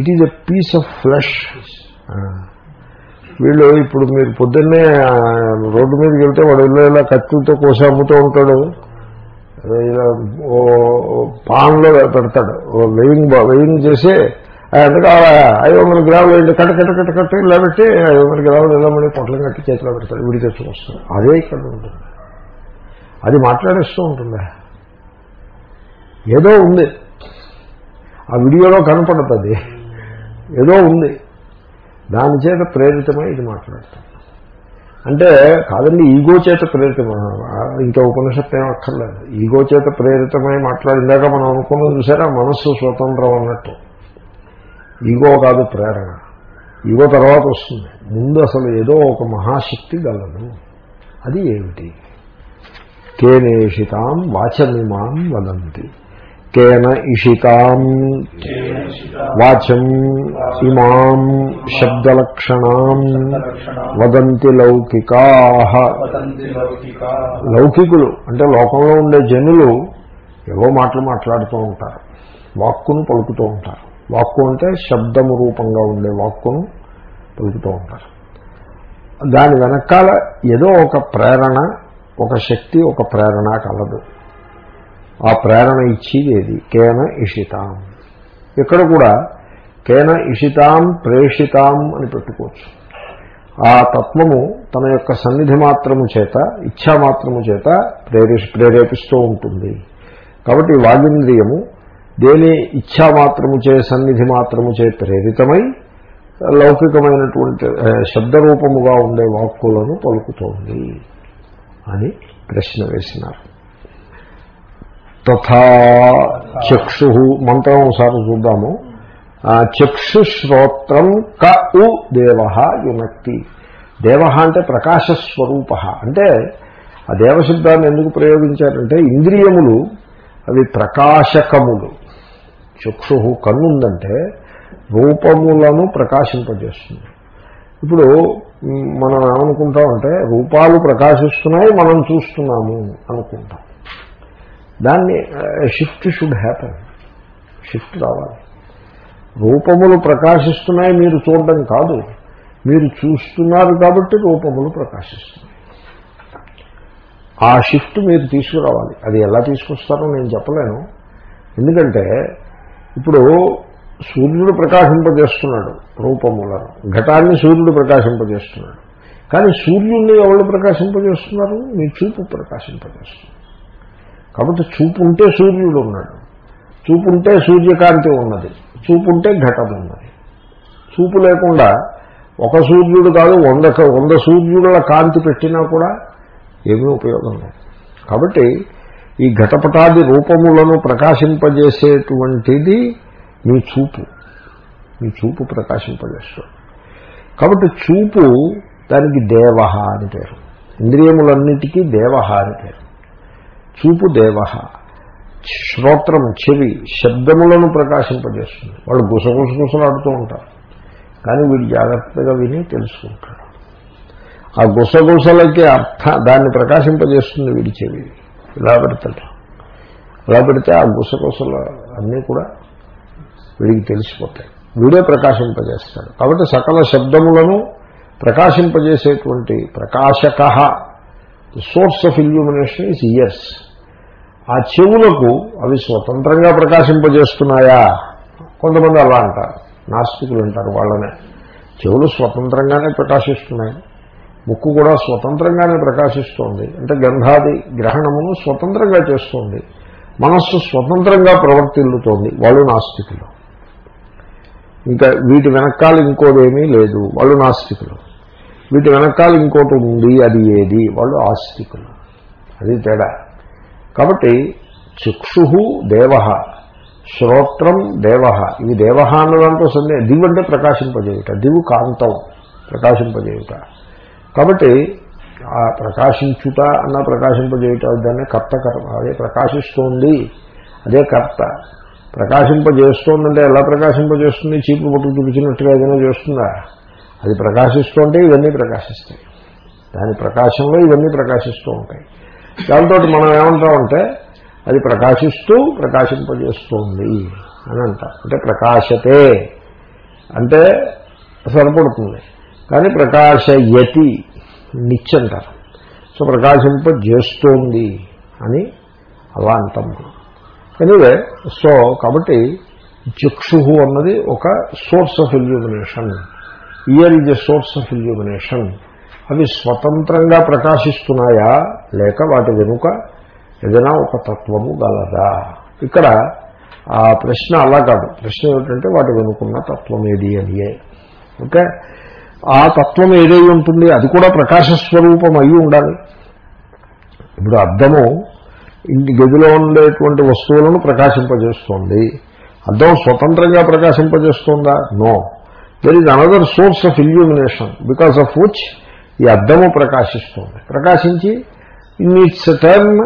It is a piece of flesh వీళ్ళు ఇప్పుడు మీరు పొద్దున్నే రోడ్డు మీదకి వెళ్తే వాడు ఇల్లు ఇలా కత్తులతో కోసి అమ్ముతూ ఉంటాడు. ఇలా ఓ పాన్లో పెడతాడు. ఓ వెయింగ్ బా- వెయింగ్ చేసి ఎంత కావాలా ఐదు వందల గ్రాములు ఏంటి కట్ట కట్ట కట్ట కట్ట ఇలా పెట్టి ఐదు వందల గ్రాములు ఇలా మళ్ళీ పొట్లం కట్టి చేతిలో పెడతాడు విడి తెచ్చుకొస్తాడు అదే ఇక్కడ ఉంటుంది. అది మాట్లాడేస్తూ ఉంటుందా. ఏదో ఉంది. ఆ వీడియోలో కనపడుతుంది. ఏదో ఉంది. దాని చేత ప్రేరితమై ఇది మాట్లాడతాం అంటే కాదండి ఈగో చేత ప్రేరితమై ఇంకా ఉపనిషత్తు ఏం అక్కర్లేదు. ఈగో చేత ప్రేరితమై మాట్లాడిందాక మనం అనుకున్నది చూసారా? మనస్సు స్వతంత్రం అన్నట్టు. ఈగో కాదు ప్రేరణ. ఈగో తర్వాత వస్తుంది. ముందు అసలు ఏదో ఒక మహాశక్తి గలదు. అది ఏమిటి? కేనేషితాం వాచమిమాం వదంతి. కేన ఇషితాం వాచం ఇమాం శబ్దలక్షణాం వదంతి లౌకికా వదంతి లౌకికా. లౌకికులు అంటే లోకంలో ఉండే జనులు ఏవో మాటలు మాట్లాడుతూ ఉంటారు. వాక్కును పలుకుతూ ఉంటారు. వాక్కు అంటే శబ్దము రూపంగా ఉండే వాక్కును పలుకుతూ ఉంటారు. దాని వెనకాల ఏదో ఒక ప్రేరణ ఒక శక్తి ఒక ప్రేరణ కలదు. ఆ ప్రేరణ ఇచ్చేది ఏది కేన ఇషితాం. ఇక్కడ కూడా కేన ఇషితాం ప్రేషితాం అని పెట్టుకోవచ్చు. ఆ తత్వము తన యొక్క సన్నిధి మాత్రము చేత ఇచ్ఛా మాత్రము చేత ప్రేరే ప్రేరేపిస్తూ ఉంటుంది. కాబట్టి వాగింద్రియము దేని ఇచ్ఛా మాత్రము చే సన్నిధి మాత్రము చే ప్రేరితమై లౌకికమైనటువంటి శబ్దరూపముగా ఉండే వాక్కులను పలుకుతోంది అని ప్రశ్న వేసినారు. తథా చక్షు మంత్రం ఒకసారి చూద్దాము. చక్షుశ్రోత్రం క ఉ దేవ యునక్తి. దేవ అంటే ప్రకాశస్వరూప. అంటే ఆ దేవశబ్దాన్ని ఎందుకు ప్రయోగించారంటే ఇంద్రియములు అవి ప్రకాశకములు. చక్షు కన్నుందంటే రూపములను ప్రకాశింపజేస్తుంది. ఇప్పుడు మనం ఏమనుకుంటామంటే రూపాలు ప్రకాశిస్తున్నాయి మనం చూస్తున్నాము అనుకుంటాం. దాన్ని షిఫ్ట్ షుడ్ హ్యాపన్ షిఫ్ట్ రావాలి. రూపములు ప్రకాశిస్తున్నాయి మీరు చూడడం కాదు. మీరు చూస్తున్నారు కాబట్టి రూపములు ప్రకాశిస్తున్నాయి. ఆ షిఫ్ట్ మీరు తీసుకురావాలి. అది ఎలా తీసుకొస్తారో నేను చెప్పలేను. ఎందుకంటే ఇప్పుడు సూర్యుడు ప్రకాశింపజేస్తున్నాడు రూపములను ఘటాన్ని సూర్యుడు ప్రకాశింపజేస్తున్నాడు. కానీ సూర్యుడిని ఎవరు ప్రకాశింపజేస్తున్నారు? మీ చూపు ప్రకాశింపజేస్తున్నారు కాబట్టి చూపు ఉంటే సూర్యుడు ఉన్నాడు. చూపు ఉంటే సూర్యకాంతి ఉన్నది. చూపు ఉంటే ఘటం ఉన్నది. చూపు లేకుండా ఒక సూర్యుడు కాదు వంద వంద సూర్యుడుల కాంతి పెట్టినా కూడా ఏమీ ఉపయోగం లేదు. కాబట్టి ఈ ఘటపటాది రూపములను ప్రకాశింపజేసేటువంటిది మీ చూపు. మీ చూపు ప్రకాశింపజేస్తుంది కాబట్టి చూపు దానికి దేవహ అని పేరు. ఇంద్రియములన్నిటికీ దేవహ అని పేరు. చూపు దేవ శ్రోత్రం చెవి శబ్దములను ప్రకాశింపజేస్తుంది. వాళ్ళు గుసగుసగుసలాడుతూ ఉంటారు. కానీ వీడు జాగ్రత్తగా విని తెలుసుకుంటాడు. ఆ గుసగుసలకి అర్థ దాన్ని ప్రకాశింపజేస్తుంది వీడి చెవి. ఇలా పెడతాడు ఇలా పెడితే ఆ గుసగుసలు అన్నీ కూడా వీడికి తెలిసిపోతాయి. వీడే ప్రకాశింపజేస్తాడు. కాబట్టి సకల శబ్దములను ప్రకాశింపజేసేటువంటి ప్రకాశక source of illumination is ears ఆ చెవులకు అవి స్వతంత్రంగా ప్రకాశింపజేస్తున్నాయా? కొంతమంది అలా అంటారు. నాస్తికులు అంటారు వాళ్ళనే. చెవులు స్వతంత్రంగానే ప్రకాశిస్తున్నాయి. ముక్కు కూడా స్వతంత్రంగానే ప్రకాశిస్తోంది. అంటే గంధాది గ్రహణమును స్వతంత్రంగా చేస్తోంది. మనస్సు స్వతంత్రంగా ప్రవర్తిల్లుతోంది వాళ్ళు నాస్తికులు. ఇంకా వీటి వెనకాల ఇంకోదేమీ లేదు వాళ్ళు నాస్తికులు. వీటి వెనకాల ఇంకోటి ఉంది అది ఏది? వాళ్ళు ఆస్తికులు. అది తేడా. కాబట్టి చక్షు దేవ శ్రోత్రం దేవ. ఇవి దేవ అన్న దాంట్లో సందేహం దివు అంటే ప్రకాశింపజేయుట దివు కాంతం ప్రకాశింపజేయుట. కాబట్టి ఆ ప్రకాశించుట అన్న ప్రకాశింపజేయుట దాన్ని కర్త కర్మ. అదే ప్రకాశిస్తోంది అదే కర్త. ప్రకాశింపజేస్తోందంటే ఎలా ప్రకాశింపజేస్తుంది? చీపు పట్టుకు చూపించినట్టుగా ఏదైనా చేస్తుందా? అది ప్రకాశిస్తుంటే ఇవన్నీ ప్రకాశిస్తాయి. దాని ప్రకాశంలో ఇవన్నీ ప్రకాశిస్తూ ఉంటాయి. దాంతో మనం ఏమంటామంటే అది ప్రకాశిస్తూ ప్రకాశింపజేస్తోంది అని అంటాం. అంటే ప్రకాశతే. అంటే సరిపడుతుంది. కానీ ప్రకాశయతి నిచ్చంటారు. సో ప్రకాశింపజేస్తోంది అని అలా అంటాం మనం. ఎనివే సో కాబట్టి చక్షు అన్నది ఒక source of illumination ear is a source of illumination అవి స్వతంత్రంగా ప్రకాశిస్తున్నాయా? లేక వాటి వెనుక ఏదైనా ఒక తత్వము గలదా? ఇక్కడ ఆ ప్రశ్న అలా కాదు. ప్రశ్న ఏమిటంటే వాటి వెనుకున్న తత్వం ఏది అని. ఓకే ఆ తత్వం ఏదై ఉంటుంది అది కూడా ప్రకాశ స్వరూపం అయి ఉండాలి. ఇప్పుడు అద్దము ఇంటి గదిలో ఉండేటువంటి వస్తువులను ప్రకాశింపజేస్తోంది. అద్దం స్వతంత్రంగా ప్రకాశింపజేస్తుందా? No there is another source of illumination because of which ఈ అద్దము ప్రకాశిస్తోంది. ప్రకాశించి ఇన్ ఇట్స్ టర్న్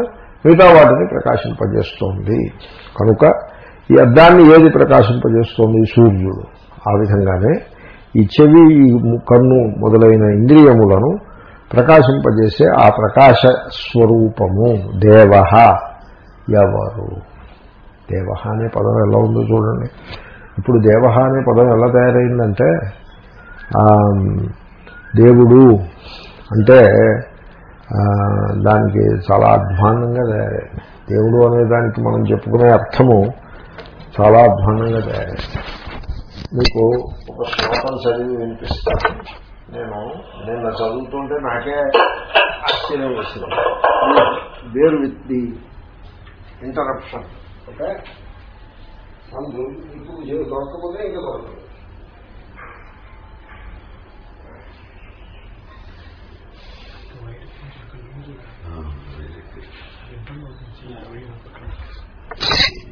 మిగతా వాటిని ప్రకాశింపజేస్తోంది. కనుక ఈ అద్దాన్ని ఏది ప్రకాశింపజేస్తోంది? సూర్యుడు. ఆ విధంగానే ఈ చెవి ఈ కన్ను మొదలైన ఇంద్రియములను ప్రకాశింపజేసే ఆ ప్రకాశ స్వరూపము. దేవ ఎవరు? దేవ అనే పదం ఎలా ఉందో చూడండి. ఇప్పుడు దేవ అనే పదం ఎలా తయారైందంటే దేవుడు అంటే దానికి చాలా అధ్వాన్నంగా తయారైంది. దేవుడు అనే దానికి మనం చెప్పుకునే అర్థము చాలా అధ్వాన్నంగా తయారైంది. మీకు ఒక శ్లోకం చదివి వినిపిస్తాను నేను నిన్న చదువుతుంటే నాకే ఆశ్చర్యం వేసింది. వేరు విత్ ది ఇంటరప్షన్ ఓకే అందు ఇప్పుడు దొరకకపోతే ఇంకా దొరకదు ఈ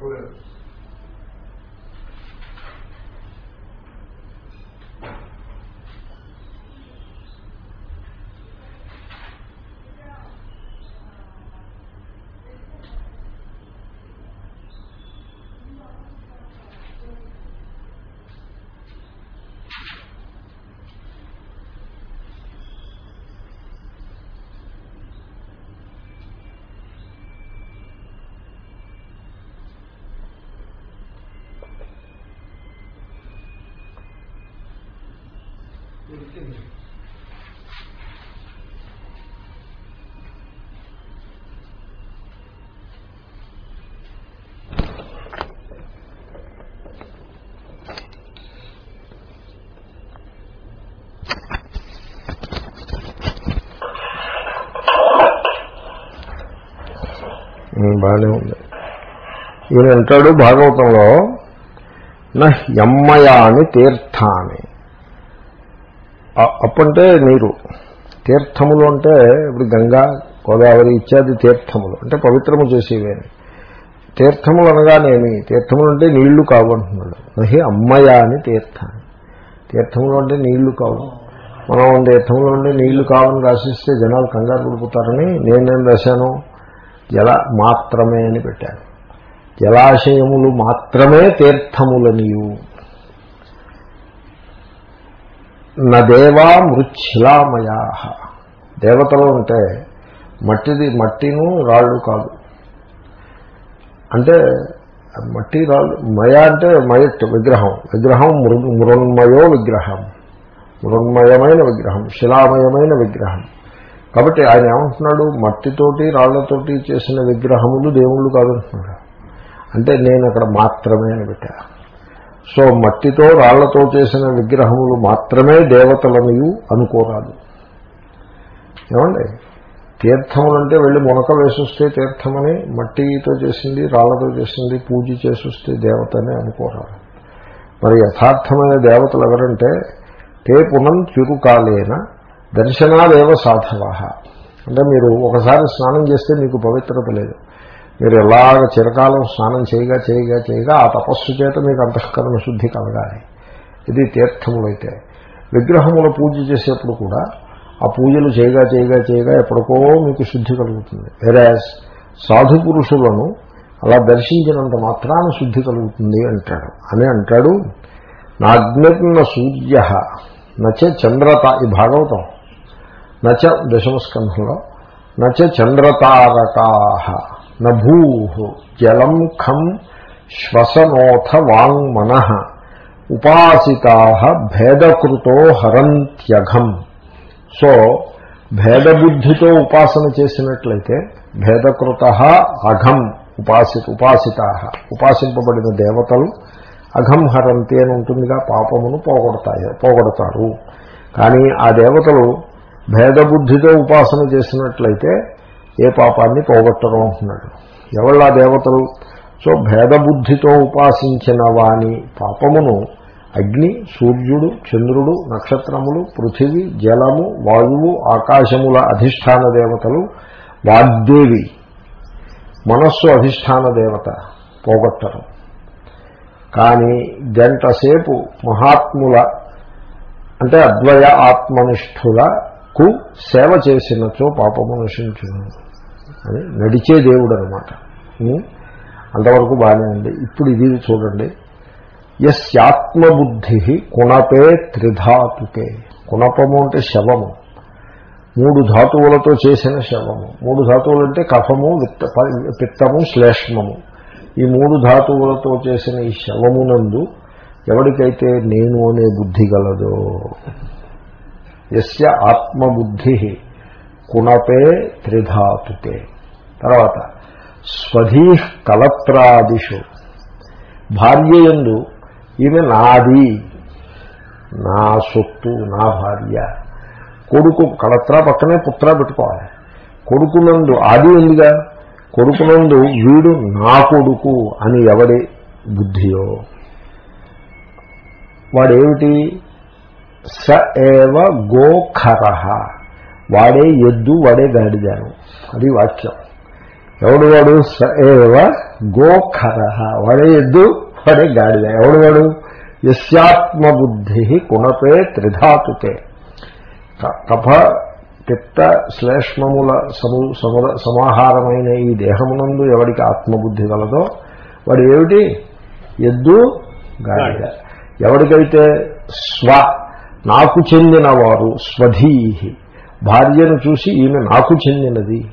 Buddha ఉమ్, బాగానే ఉంది. ఈయన అంటాడు భాగవతంలో నా తీర్థాన్ని అప్పు అంటే నీరు తీర్థములు అంటే ఇప్పుడు గంగా గోదావరి ఇత్యాది తీర్థములు అంటే పవిత్రము చేసేవేని తీర్థములు అనగానేమి? తీర్థములు అంటే నీళ్ళు కావు అంటున్నాడు. నహి అమ్మయాని తీర్థాన్ని తీర్థములు అంటే నీళ్ళు కావు. మనం తీర్థములు అంటే నీళ్ళు కావని రాసిస్తే జనాలు కంగారు పడిపోతారని నేనేం రాశాను? జల మాత్రమే అని పెట్టాను జలాశయములు మాత్రమే తీర్థములనియు. నదేవా మృచ్ఛిలామయా దేవతలు అంటే మట్టిది మట్టిను రాళ్ళు కాదు. అంటే మట్టి రాళ్ళు మయ అంటే మయట్ విగ్రహం. విగ్రహం మృ మృణ్మయో విగ్రహం. మృణ్మయమైన విగ్రహం శిలామయమైన విగ్రహం. కాబట్టి ఆయన ఏమంటున్నాడు? మట్టితోటి రాళ్ళతోటి చేసిన విగ్రహములు దేవుళ్ళు కాదంటున్నాడు. అంటే నేను అక్కడ మాత్రమే అని పెట్టాను సో మట్టితో రాళ్ళతో చేసిన విగ్రహములు మాత్రమే దేవతలనియు అనుకోరాదు. ఏమండి? తీర్థములంటే వెళ్ళి మునక వేసొస్తే తీర్థమని మట్టితో చేసింది రాళ్ళతో చేసింది పూజ చేసొస్తే దేవతనే అనుకోరాదు మరి యథార్థమైన దేవతలు ఎవరంటే తే పునం చిరుకాలేన దర్శనాదేవ సాధవ అంటే మీరు ఒకసారి స్నానం చేస్తే మీకు పవిత్రత లేదు. మీరు ఎలాగ చిరకాలం స్నానం చేయగా చేయగా చేయగా ఆ తపస్సు చేత మీకు అంతఃకరణ శుద్ధి కలగాలి. ఇది తీర్థములైతే. విగ్రహముల పూజ చేసేప్పుడు కూడా ఆ పూజలు చేయగా చేయగా చేయగా ఎప్పటికో మీకు శుద్ధి కలుగుతుంది. వెరాజ్ సాధు పురుషులను అలా దర్శించినంత మాత్రాన శుద్ధి కలుగుతుంది అంటాడు. అని అంటాడు నాగ్న సూర్య నచ చంద్రత ఈ భాగవతం. నచ దశమస్కంధంలో నచ చంద్రతారకా నభూ జలం ఖం శ్వసనోథ వాంగ్మన ఉపాసితా భేదకృతో హరంత్యఘం. సో భేదబుద్ధితో ఉపాసన చేసినట్లయితే భేదకృత అఘం ఉపాసి ఉపాసితా. ఉపాసింపబడిన దేవతలు అఘం హరంతి అని ఉంటుందిగా పాపమును పోగొడతాయి పోగొడతారు. కానీ ఆ దేవతలు భేదబుద్ధితో ఉపాసన చేసినట్లయితే ఏ పాపాన్ని పోగొట్టరు అంటున్నాడు. ఎవళ్ళ దేవతలు? సో భేదబుద్ధితో ఉపాసించిన వాని పాపమును అగ్ని సూర్యుడు చంద్రుడు నక్షత్రములు పృథివీ జలము వాయువు ఆకాశముల అధిష్టాన దేవతలు వాగ్దేవి మనస్సు అధిష్టాన దేవత పోగొట్టరు. కానీ గంటసేపు మహాత్ముల అంటే అద్వయ కు సేవ చేసినచో పాపము నశించును. అని నడిచే దేవుడు అనమాట అంతవరకు బాగానే ఉంది. ఇప్పుడు ఇది చూడండి. యస్యాత్మబుద్ధి కుణపే త్రిధాతుకే. కుణపము అంటే శవము. మూడు ధాతువులతో చేసిన శవము. మూడు ధాతువులు అంటే కఫము విత్త పిత్తము శ్లేష్మము. ఈ మూడు ధాతువులతో చేసిన ఈ శవమునందు ఎవరికైతే నేను అనే బుద్ధి గలదో? ఎస్య ఆత్మబుద్ధి కుణపే త్రిధాతుకే తర్వాత స్వధీ కలత్రాదిషు భార్య ఎందు ఈమె నాది నా సొత్తు నా భార్య. కొడుకు కలత్ర పక్కనే పుత్ర పెట్టుకోవాలి. కొడుకునందు ఆది ఉందిగా కొడుకునందు వీడు నా కొడుకు అని ఎవడి బుద్ధియో? వాడేమిటి? స ఏవ గోఖర. వాడే ఎద్దు వాడే గాడిదాను అది వాక్యం. ఎవడు వాడు? స ఏవ గోఖర. వాడే ఎద్దు వాడే గాడిద. ఎవడు వాడు? యస్యాత్మబుద్ధి కుణపే త్రిధాతుకే కఫ పిత్త శ్లేష్మముల సము సమాహారమైన ఈ దేహమునందు ఎవడికి ఆత్మబుద్ధి కలదో వాడు ఏమిటి? ఎద్దు గాడిద. ఎవరికైతే స్వ నాకు చెందినవారు స్వధీహి. భార్యను చూసి ఈమె నాకు చెందినది.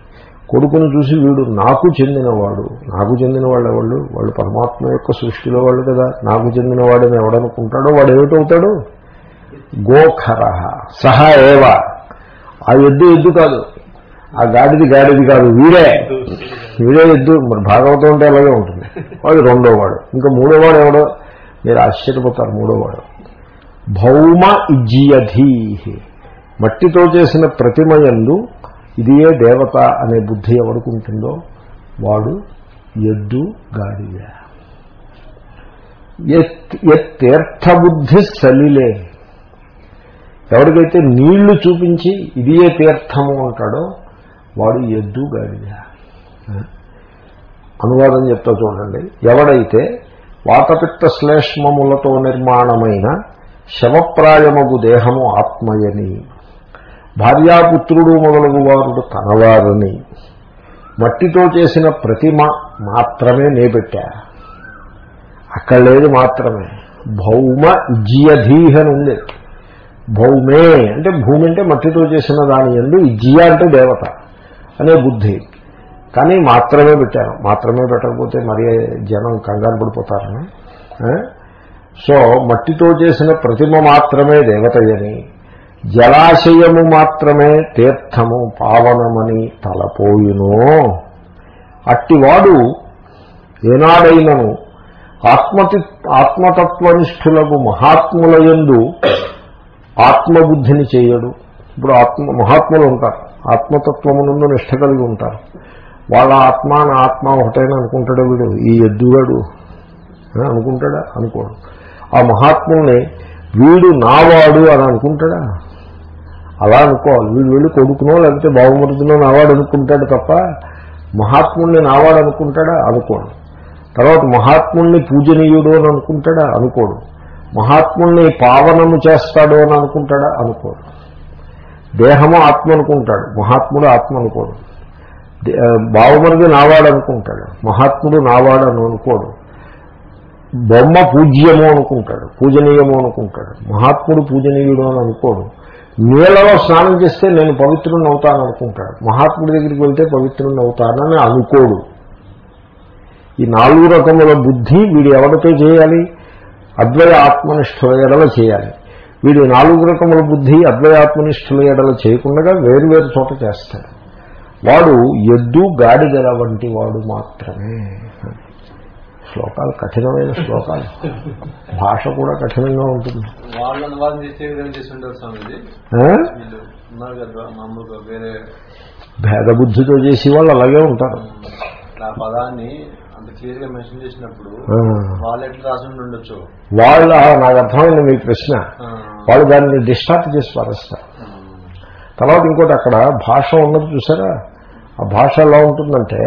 కొడుకును చూసి వీడు నాకు చెందినవాడు. నాకు చెందిన వాళ్ళు ఎవళ్ళు? వాళ్ళు పరమాత్మ యొక్క సృష్టిలో వాళ్ళు కదా. నాకు చెందినవాడని ఎవడనుకుంటాడో వాడు ఏమిటవుతాడు? గోఖర సహ ఏవ. ఆ ఎద్దు ఎద్దు కాదు. ఆ గాడిది గాడిది కాదు. వీడే. వీడే ఎద్దు. మరి భాగవతం అంటే అలాగే ఉంటుంది. వాడు రెండోవాడు. ఇంకా మూడోవాడు ఎవడో? మీరు ఆశ్చర్యపోతారు. మూడోవాడు. భౌమ ఇజ్యధీ మట్టితో చేసిన ప్రతిమయందు ఇదియే దేవత అనే బుద్ధి ఎవరికి ఉంటుందో వాడు ఎద్దు గాడిద. తీర్థబుద్ధి సలిలే. ఎవరికైతే నీళ్ళు చూపించి ఇదియే తీర్థము అంటాడో వాడు ఎద్దు గాడిద. అనువాదం చెప్తా చూడండి. ఎవడైతే వాతపిత్త శ్లేష్మములతో నిర్మాణమైన శవప్రాయమగు దేహము ఆత్మయని. భార్యాపుత్రుడు మొదలగు వారుడు తనవారని. మట్టితో చేసిన ప్రతిమ మాత్రమే నేపెట్టా అక్కడ లేదు మాత్రమే. భౌమ ఇజ్యధీహ అని ఉంది భౌమే అంటే భూమి అంటే మట్టితో చేసిన దాని ఎందు ఇజ్య అంటే దేవత అనే బుద్ధి. కానీ మాత్రమే పెట్టాను మాత్రమే పెట్టకపోతే మరి జనం కంగారు పడిపోతారని. సో మట్టితో చేసిన ప్రతిమ మాత్రమే దేవతయని జలాశయము మాత్రమే తీర్థము పావనమని తలపోయినో. అట్టివాడు ఏనాడైనను ఆత్మతి ఆత్మతత్వనిష్ఠులకు మహాత్ములయందు ఆత్మబుద్ధిని చేయడు. ఇప్పుడు ఆత్మ మహాత్ములు ఉంటారు. ఆత్మతత్వమునందు నిష్ట కలిగి ఉంటారు. వాళ్ళ ఆత్మ నా ఆత్మ ఒకటైనా అనుకుంటాడు వీడు? ఈ ఎద్దుగాడు. అనుకుంటాడా? అనుకోడు. ఆ మహాత్ముల్ని వీడు నావాడు అని అనుకుంటాడా? అలా అనుకోవాలి. వీడు వెళ్ళి కొడుకునో లేకపోతే బావమరుదునో నావాడు అనుకుంటాడు తప్ప మహాత్ముల్ని నావాడు అనుకుంటాడా? అనుకోడు. తర్వాత మహాత్ముల్ని పూజనీయుడు అని అనుకుంటాడా? అనుకోడు. మహాత్ముల్ని పావనము చేస్తాడు అని అనుకుంటాడా? అనుకోడు. దేహము ఆత్మ అనుకుంటాడు. మహాత్ముడు ఆత్మ అనుకోడు. బావమరిది నావాడు అనుకుంటాడు. మహాత్ముడు నావాడు అని అనుకోడు. బొమ్మ పూజ్యము అనుకుంటాడు పూజనీయము అనుకుంటాడు. మహాత్ముడు పూజనీయుడు అని అనుకోడు. నీళ్ళలో స్నానం చేస్తే నేను పవిత్రుని అవుతాను అనుకుంటాడు. మహాత్ముడి దగ్గరికి వెళ్తే పవిత్రుని అవుతానని అనుకోడు. ఈ నాలుగు రకముల బుద్ధి వీడు ఎవరితో చేయాలి? అద్వయ ఆత్మనిష్ఠుల ఎడల చేయాలి. వీడు నాలుగు రకముల బుద్ధి అద్వయ ఆత్మనిష్ఠుల ఎడల చేయకుండా వేరు వేరు చోట చేస్తాడు. వాడు ఎద్దు గాడిదల వంటి వాడు మాత్రమే. శ్లోకాలు కఠినమైన శ్లోకాలు. భాష కూడా కఠినంగా ఉంటుంది. భేద బుద్ధితో చేసి వాళ్ళు అలాగే ఉంటారు. పదాన్ని అంత క్లియర్గా మెన్షన్ చేసినప్పుడు. వాళ్ళు ఎట్లా రాసి ఉండొచ్చు? వాళ్ళ నాకు అర్థమైంది మీ ప్రశ్న. వాళ్ళు దాన్ని డిస్టార్ట్ చేసి పారేస్తారు తర్వాత ఇంకోటి అక్కడ భాష ఉన్నది చూసారా? ఆ భాష ఎలా ఉంటుందంటే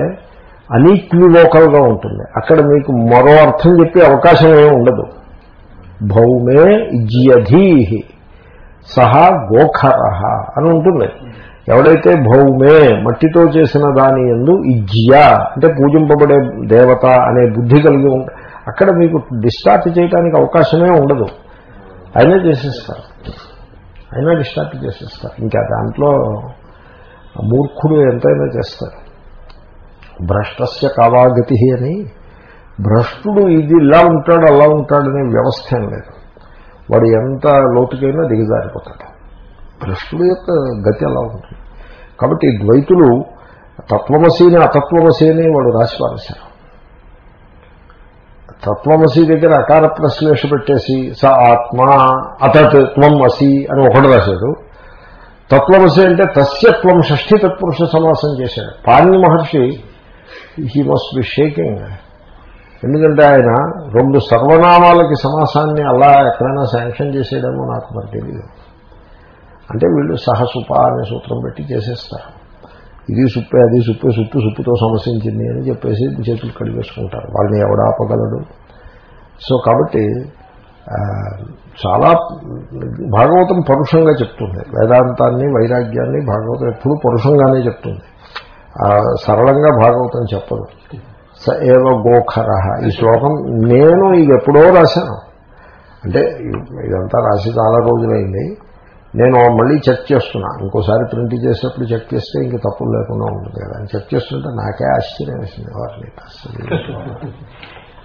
అనీక్వివోకల్గా ఉంటుంది. అక్కడ మీకు మరో అర్థం చెప్పే అవకాశం ఏమి ఉండదు. భౌమే జ్యధీహి. సహా గోఖర అని ఉంటుంది. ఎవడైతే భౌమే మట్టితో చేసిన దాని ఎందు ఇజ్య అంటే పూజింపబడే దేవత అనే బుద్ధి కలిగి ఉంట అక్కడ మీకు డిస్టార్ట్ చేయడానికి అవకాశమే ఉండదు. అయినా చేసేస్తారు. అయినా డిస్టార్ట్ చేసేస్తారు. ఇంకా దాంట్లో మూర్ఖుడు ఎంతైనా చేస్తారు. భ్రష్టస్య కావాగతి అని. భ్రష్టుడు ఇది ఇలా ఉంటాడు అలా ఉంటాడనే వ్యవస్థ ఏం లేదు. వాడు ఎంత లోతుకైనా దిగజారిపోతాడు. భ్రష్టుడు యొక్క గతి అలా ఉంటుంది. కాబట్టి ద్వైతులు తత్వమసీని అతత్వమసీని వాడు రాసి పారేశారు తత్వమసి దగ్గర అకార ప్రశ్లేష పెట్టేసి స ఆత్మ అతత్ త్వం అసి అని ఒకడు రాశాడు. తత్వమసి అంటే తస్యత్వం షష్ఠి తత్పురుష సమాసం చేశాడు. పాణి మహర్షి హీ మస్ట్ బి షేకింగ్ ఎందుకంటే ఆయన రెండు సర్వనామాలకి సమాసాన్ని అలా ఎక్కడైనా శాంక్షన్ చేసేయడమో నాకు మరి తెలియదు. అంటే వీళ్ళు సహసుప అనే సూత్రం పెట్టి చేసేస్తారు. ఇది సుప్పే అది సుప్పే సుప్పు సుప్పుతో సమస్యించింది అని చెప్పేసి చేతులు కడిగేసుకుంటారు. వాళ్ళని ఎవడ ఆపగలడు? సో కాబట్టి చాలా భాగవతం పరుషంగా చెప్తుంది. వేదాంతాన్ని వైరాగ్యాన్ని భాగవతం ఎప్పుడు పరుషంగానే చెప్తుంది. సరళంగా భాగవతం చెప్పదు. స ఏవ గోఖర. ఈ శ్లోకం నేను ఇది ఎప్పుడో రాశాను. అంటే ఇదంతా రాసి చాలా రోజులైంది. నేను మళ్ళీ చెక్ చేస్తున్నా. ఇంకోసారి ప్రింట్ చేసినప్పుడు చెక్ చేస్తే ఇంక తప్పులు లేకుండా ఉంటుంది కదా. అని చెక్ చేస్తుంటే నాకే ఆశ్చర్యం వేసింది వారిని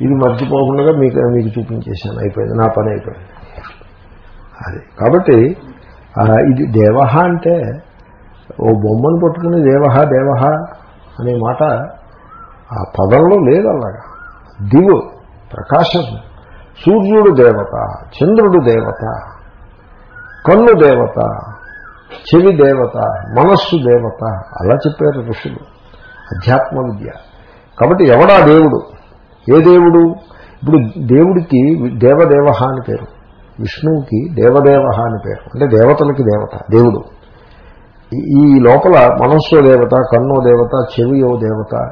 ఇది మర్చిపోకుండా మీకు మీకు చూపించేశాను. అయిపోయింది. నా పని అయిపోయింది. అది. కాబట్టి ఇది దేవ అంటే ఓ బొమ్మను పట్టుకుని దేవహ దేవహ అనే మాట ఆ పదంలో లేదు అలాగా దివు ప్రకాశం. సూర్యుడు దేవత చంద్రుడు దేవత కన్ను దేవత చెవి దేవత మనస్సు దేవత అలా చెప్పారు ఋషులు. అధ్యాత్మ విద్య. కాబట్టి ఎవడా దేవుడు? ఏ దేవుడు? ఇప్పుడు దేవుడికి దేవదేవ అని పేరు. విష్ణువుకి దేవదేవ అని పేరు. అంటే దేవతలకి దేవత దేవుడు. ఈ- లోపల మనస్సో దేవత కన్ను దేవత చెవియో దేవత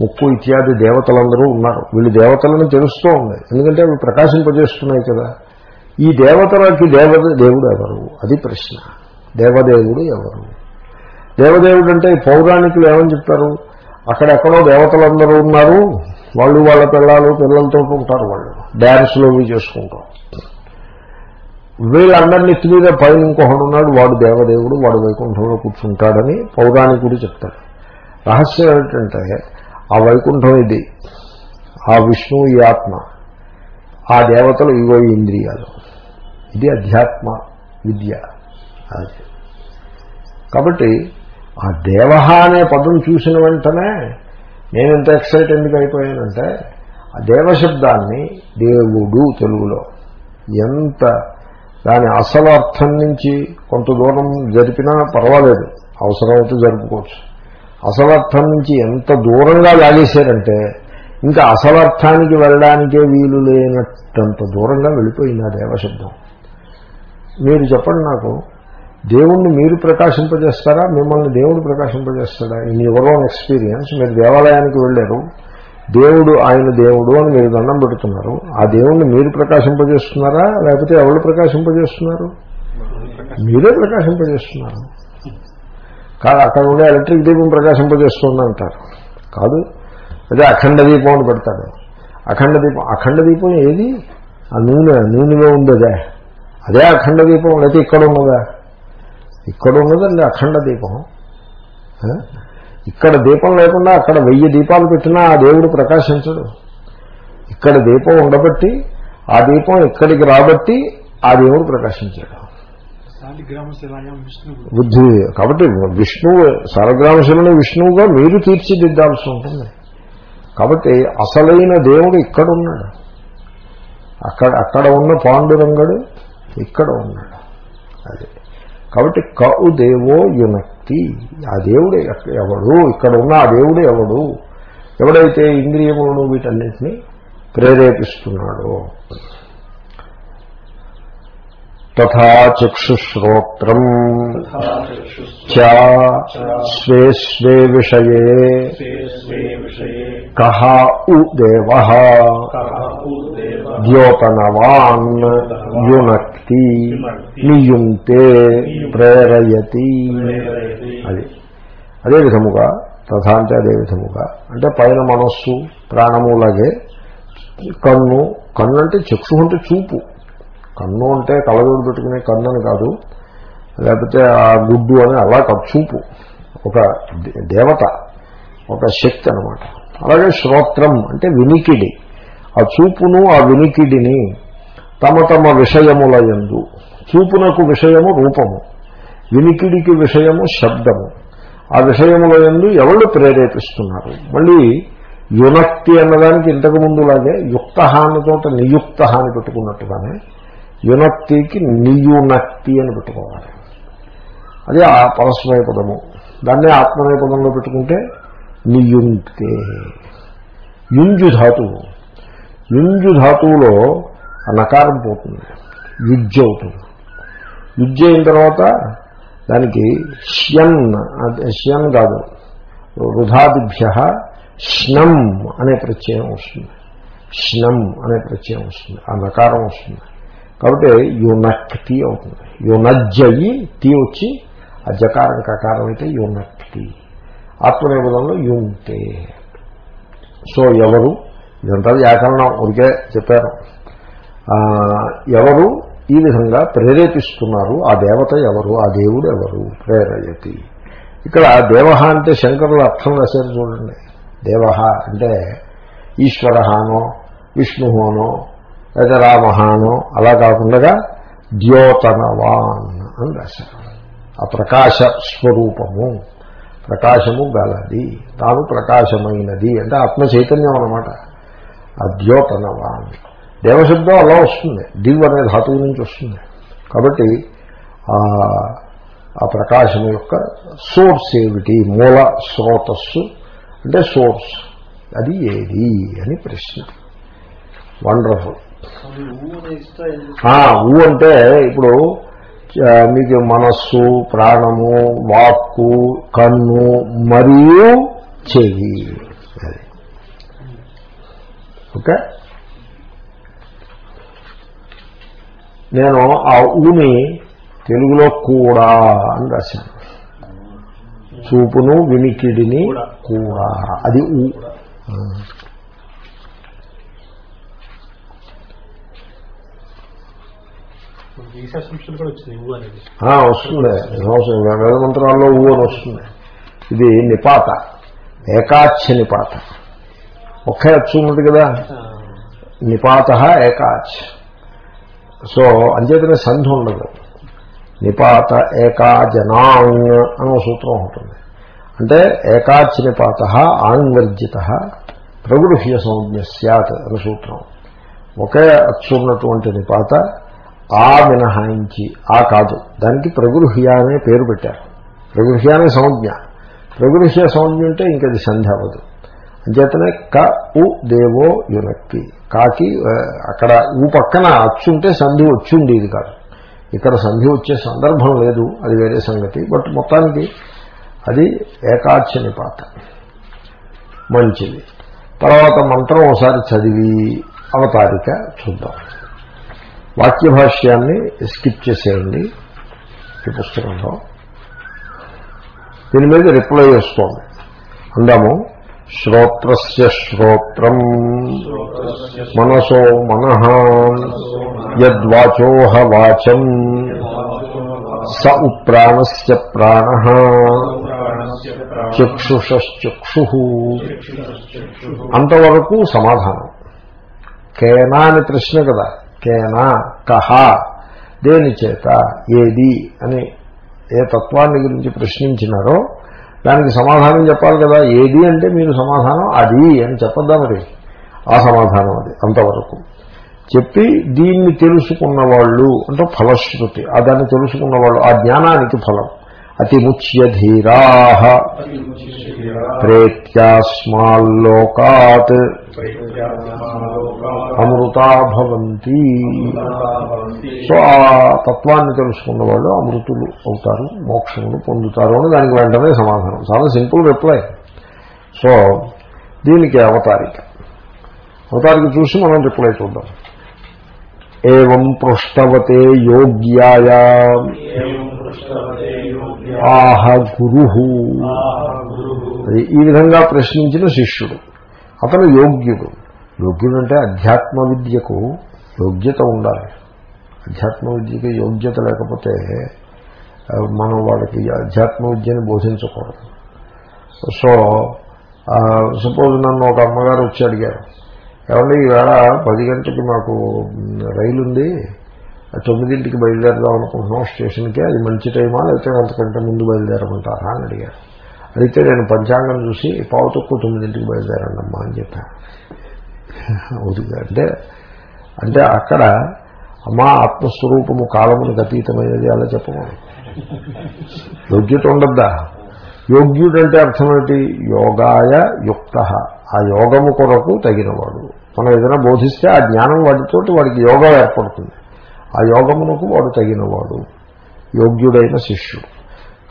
ముక్కు ఇత్యాది దేవతలందరూ ఉన్నారు. వీళ్ళు దేవతలను తెలుస్తూ ఉంది ఎందుకంటే అవి ప్రకాశింపజేస్తున్నాయి కదా. ఈ దేవతలకి దేవత దేవుడు ఎవరు? అది ప్రశ్న. దేవదేవుడు ఎవరు? దేవదేవుడు అంటే పౌరాణికులు ఏమని చెప్తారు? అక్కడెక్కడో దేవతలందరూ ఉన్నారు. వాళ్ళు వాళ్ళ పిల్లలు పిల్లలతో ఉంటారు వాళ్ళు. డ్యాన్స్లు అవి చేసుకుంటారు. వీళ్ళందరినీ మీద పైన ఇంకొకడు ఉన్నాడు వాడు దేవదేవుడు వాడు వైకుంఠంలో కూర్చుంటాడని పౌరాణికుడు చెప్తాడు. రహస్యం ఏమిటంటే ఆ వైకుంఠం ఇది ఆ విష్ణువు ఈ ఆత్మ ఆ దేవతలు ఇవో ఇంద్రియాలు. ఇది అధ్యాత్మ విద్య. అది. కాబట్టి ఆ దేవ అనే పదం చూసిన వెంటనే నేను ఎంత ఎక్సైట్ ఎందుకు అయిపోయానంటే ఆ దేవశబ్దాన్ని దేవుడు తెలుగులో ఎంత దాని అసలు అర్థం నుంచి కొంత దూరం జరిపినా పర్వాలేదు. అవసరమైతే జరుపుకోవచ్చు. అసలు అర్థం నుంచి ఎంత దూరంగా లాగేశారంటే ఇంకా అసలు అర్థానికి వెళ్ళడానికే వీలు లేనట్టంత దూరంగా వెళ్ళిపోయింది ఆ దేవశబ్దం. మీరు చెప్పండి నాకు దేవుణ్ణి మీరు ప్రకాశింపజేస్తారా? మిమ్మల్ని దేవుడు ప్రకాశింపజేస్తాడా? In your own experience. మీరు దేవాలయానికి వెళ్ళారు. దేవుడు ఆయన దేవుడు అని మీరు దండం పెడుతున్నారు. ఆ దేవుణ్ణి మీరు ప్రకాశింపజేస్తున్నారా? లేకపోతే ఎవరు ప్రకాశింపజేస్తున్నారు? మీరే ప్రకాశింపజేస్తున్నారు. కాదు అక్కడ ఉండే ఎలక్ట్రిక్ దీపం ప్రకాశింపజేస్తుంది అంటారు కాదు. అదే అఖండ దీపం అని పెడతాడు అఖండ దీపం అఖండ దీపం ఏది? ఆ నూనె నూనెలో ఉందదే అదే అఖండ దీపం లేకపోతే ఇక్కడ ఉన్నదా? ఇక్కడ ఉన్నదండి అఖండ దీపం. ఇక్కడ దీపం లేకుండా అక్కడ వెయ్యి దీపాలు పెట్టినా ఆ దేవుడు ప్రకాశించడు. ఇక్కడ దీపం ఉండబట్టి ఆ దీపం ఇక్కడికి రాబట్టి ఆ దేవుడు ప్రకాశించాడు. బుద్ధి కాబట్టి విష్ణువు సారగ్రామశివుని విష్ణువుగా మీరు తీర్చిదిద్దాల్సి ఉంటుంది. కాబట్టి అసలైన దేవుడు ఇక్కడ ఉన్నాడు అక్కడ అక్కడ ఉన్న పాండురంగడు ఇక్కడ ఉన్నాడు అది. కాబట్టి కౌ దేవో యునక్తి ఆ దేవుడే ఎవడు? ఇక్కడ ఉన్న ఆ దేవుడు ఎవడు? ఎవడైతే ఇంద్రియములను వీటన్నింటినీ ప్రేరేపిస్తున్నాడో. తథా చక్షుశ్రోత్రం. స్వే స్వే విషయే. కహ ఉ దేవ. ద్యోతనవాన్ యునక్తి నియుంతే ప్రేరయతి. అది. అదే విధముగా తథా అంటే అదే విధముగా అంటే పైన మనస్సు ప్రాణములాగే కన్ను కన్ను అంటే చక్షు అంటే చూపు. కన్ను అంటే కళ్ళజోడు పెట్టుకునే కన్ను అని కాదు లేకపోతే ఆ గుడ్డు అని అలా కాదు చూపు. ఒక దే- దేవత ఒక శక్తి అనమాట అలాగే శ్రోత్రం అంటే వినికిడి. ఆ చూపును ఆ వినికిడిని తమ తమ విషయముల యందు. చూపునకు విషయము రూపము. వినికిడికి విషయము శబ్దము. ఆ విషయముల యందు ఎవళ్ళు ప్రేరేపిస్తున్నారు? మళ్ళీ యునక్తి అన్నదానికి ఇంతకు ముందులాగే యుక్త హాని తోట నియుక్త హాని పెట్టుకున్నట్టుగానే యునక్తికి నియునక్తి అని పెట్టుకోవాలి. అది ఆ పరస్మయ పదము. దాన్నే ఆత్మనయ పదంలో పెట్టుకుంటే నియుంక్తే. యుంజు ధాతువు యుంజు ధాతువులో ఆ నకారం పోతుంది. యుజ్జు అవుతుంది. యుజ్జు అయిన తర్వాత దానికి దానికిష్యన్ ష్యన్ కాదు. వృధాదిభ్యష్నం అనే ప్రత్యయం వస్తుందిష్నం అనే ప్రత్యయం వస్తుంది. ఆ నకారం వస్తుంది. కాబట్టి యునక్తి అవుతుంది. యునజ్జయి టీ వచ్చి ఆ జకారం కకారం అయితే యునక్ టీ ఆత్మనేపథంలో యుంతే. సో ఎవరు? ఇదంతా వ్యాకరణం ఉరికే చెప్పారు ఎవరు? ఈ విధంగా ప్రేరేపిస్తున్నారు ఆ దేవత ఎవరు? ఆ దేవుడు ఎవరు? ప్రేరయతి. ఇక్కడ దేవ అంటే శంకరులు అర్థం రాశారు చూడండి. దేవ అంటే ఈశ్వర అనో విష్ణు అనో లేదా రామహానో అలా కాకుండా ద్యోతనవాన్ అని రాశారు. ఆ ప్రకాశ స్వరూపము ప్రకాశము గలది తాను ప్రకాశమైనది అంటే ఆత్మ చైతన్యం అన్నమాట. ఆ ద్యోతనవాన్. దేవశబ్దం అలా వస్తుంది దివ్ అనే ధాతువు నుంచి వస్తుంది. కాబట్టి ఆ ప్రకాశం యొక్క సోర్స్ ఏమిటి? మూల స్రోతస్సు అంటే సోర్స్. అది ఏది అని ప్రశ్న. వండర్ఫుల్. ఊ అంటే ఇప్పుడు మీకు మనస్సు ప్రాణము వాక్కు కన్ను మరియు అది. ఓకే? నేను ఆ ఊని తెలుగులో కూడా అని రాశాను. చూపును వినికిడిని కూడా. అది ఊ ఈశాశంశులు కూడా వచ్చింది ఊ అనేది ఆ, వస్తుంది. వేద మంత్రాల్లో ఊ అని వస్తుంది. ఇది నిపాత. ఏకాచ్ఛ నిపాత ఒకే అచ్చు కదా. నిపాత ఏకాచ్. సో అంచేతనే సంధి ఉండదు. నిపాత ఏకాజనాంగ్ అని ఒక సూత్రం ఉంటుంది. అంటే ఏకాచ్ నిపాత ఆంగ్వర్జిత ప్రగృహ్య సంజ్ఞ సత్ అని సూత్రం. ఒకే అచ్చు ఉన్నటువంటి నిపాత ఆ మినహాయించి ఆ కాదు. దానికి ప్రగృహ్య అనే పేరు పెట్టారు. ప్రగృహ్య అనే సంజ్ఞ ప్రగృహ్య సంజ్ఞ అంటే ఇంకది సంధి అవ్వదు. అంచేతనే క ఉ దేవో యునక్తి. కాకి అక్కడ ఊ పక్కన అచ్చుంటే సంధి వచ్చి ఉండేది కాదు. ఇక్కడ సంధి వచ్చే సందర్భం లేదు అది వేరే సంగతి. బట్ మొత్తానికి అది ఏకాచ్య నిపాత మంచిది. తర్వాత మంత్రం ఒకసారి చదివి అవతారిక చూద్దాం. వాక్య భాష్యాన్ని స్కిప్ చేసేయండి ఈ పుస్తకంలో. దీని మీద రిప్లై చేస్తోంది అందాము శ్రోత్రస్య శ్రోత్రం. మనసో మన యద్వాచోహ వాచం. స ఉప్రాణస్ ప్రాణ. చక్షుషక్షు అంతవరకు సమాధానం. కేనా అని ప్రశ్న కదా. కేనా కహ దేని చేత ఏది అని ఏ తత్వాన్ని గురించి ప్రశ్నించినారో దానికి సమాధానం చెప్పాలి కదా. ఏది అంటే మీరు సమాధానం అది అని చెప్పద్దా మరి? ఆ సమాధానం అది అంతవరకు. చెప్పి దీన్ని తెలుసుకున్న వాళ్ళు అంటే ఫలశ్రుతి ఆ దాన్ని తెలుసుకున్న వాళ్ళు ఆ జ్ఞానానికి ఫలం. అతిముచ్య ధీరా ప్రేత్యాస్మాల్లోకాత్ అమృతా భవంతి. సో ఆ తత్వాన్ని తెలుసుకున్న వాళ్ళు అమృతులు అవుతారు మోక్షములు పొందుతారు అని దానికి వెంటనే సమాధానం. చాలా సింపుల్ రిప్లై. సో దీనికి అవతారిక. అవతారిక చూసి మనం రిప్లై చూద్దాం. ఏం పృష్టవతే యోగ్యాయ ఆహ గురు అది ఈ విధంగా ప్రశ్నించిన శిష్యుడు. అతను యోగ్యుడు. యోగ్యుడు అంటే అధ్యాత్మ విద్యకు యోగ్యత ఉండాలి. అధ్యాత్మ విద్యకి యోగ్యత లేకపోతే ఆ, మనం వాళ్ళకి అధ్యాత్మ విద్యని బోధించకూడదు. సో సపోజ్ నన్ను ఒక అమ్మగారు వచ్చి అడిగారు ఏమంటే ఈవేళ పది గంటలకి మాకు రైలు ఉంది తొమ్మిదింటికి బయలుదేరదాం అనుకుంటున్నాం స్టేషన్కి. అది మంచి టైమా లేకపోతే అంతకంటే ముందు బయలుదేరమంటారా అని అడిగారు. అడిగితే నేను పంచాంగం చూసి పావు తక్కువ తొమ్మిదింటికి బయలుదేరండి అమ్మా అని చెప్పాను అంటే అంటే అక్కడ అమ్మా ఆత్మస్వరూపము కాలములకు అతీతమైనది అలా చెప్పకూడదు యోగ్యత ఉండద్దా? యోగ్యుడంటే అర్థం యోగాయ యుక్త. ఆ యోగము కొరకు తగినవాడు. మనం ఏదైనా బోధిస్తే ఆ జ్ఞానం వాటితోటి వాడికి యోగం ఏర్పడుతుంది. ఆ యోగమునకు వాడు తగినవాడు. యోగ్యుడైన శిష్యుడు.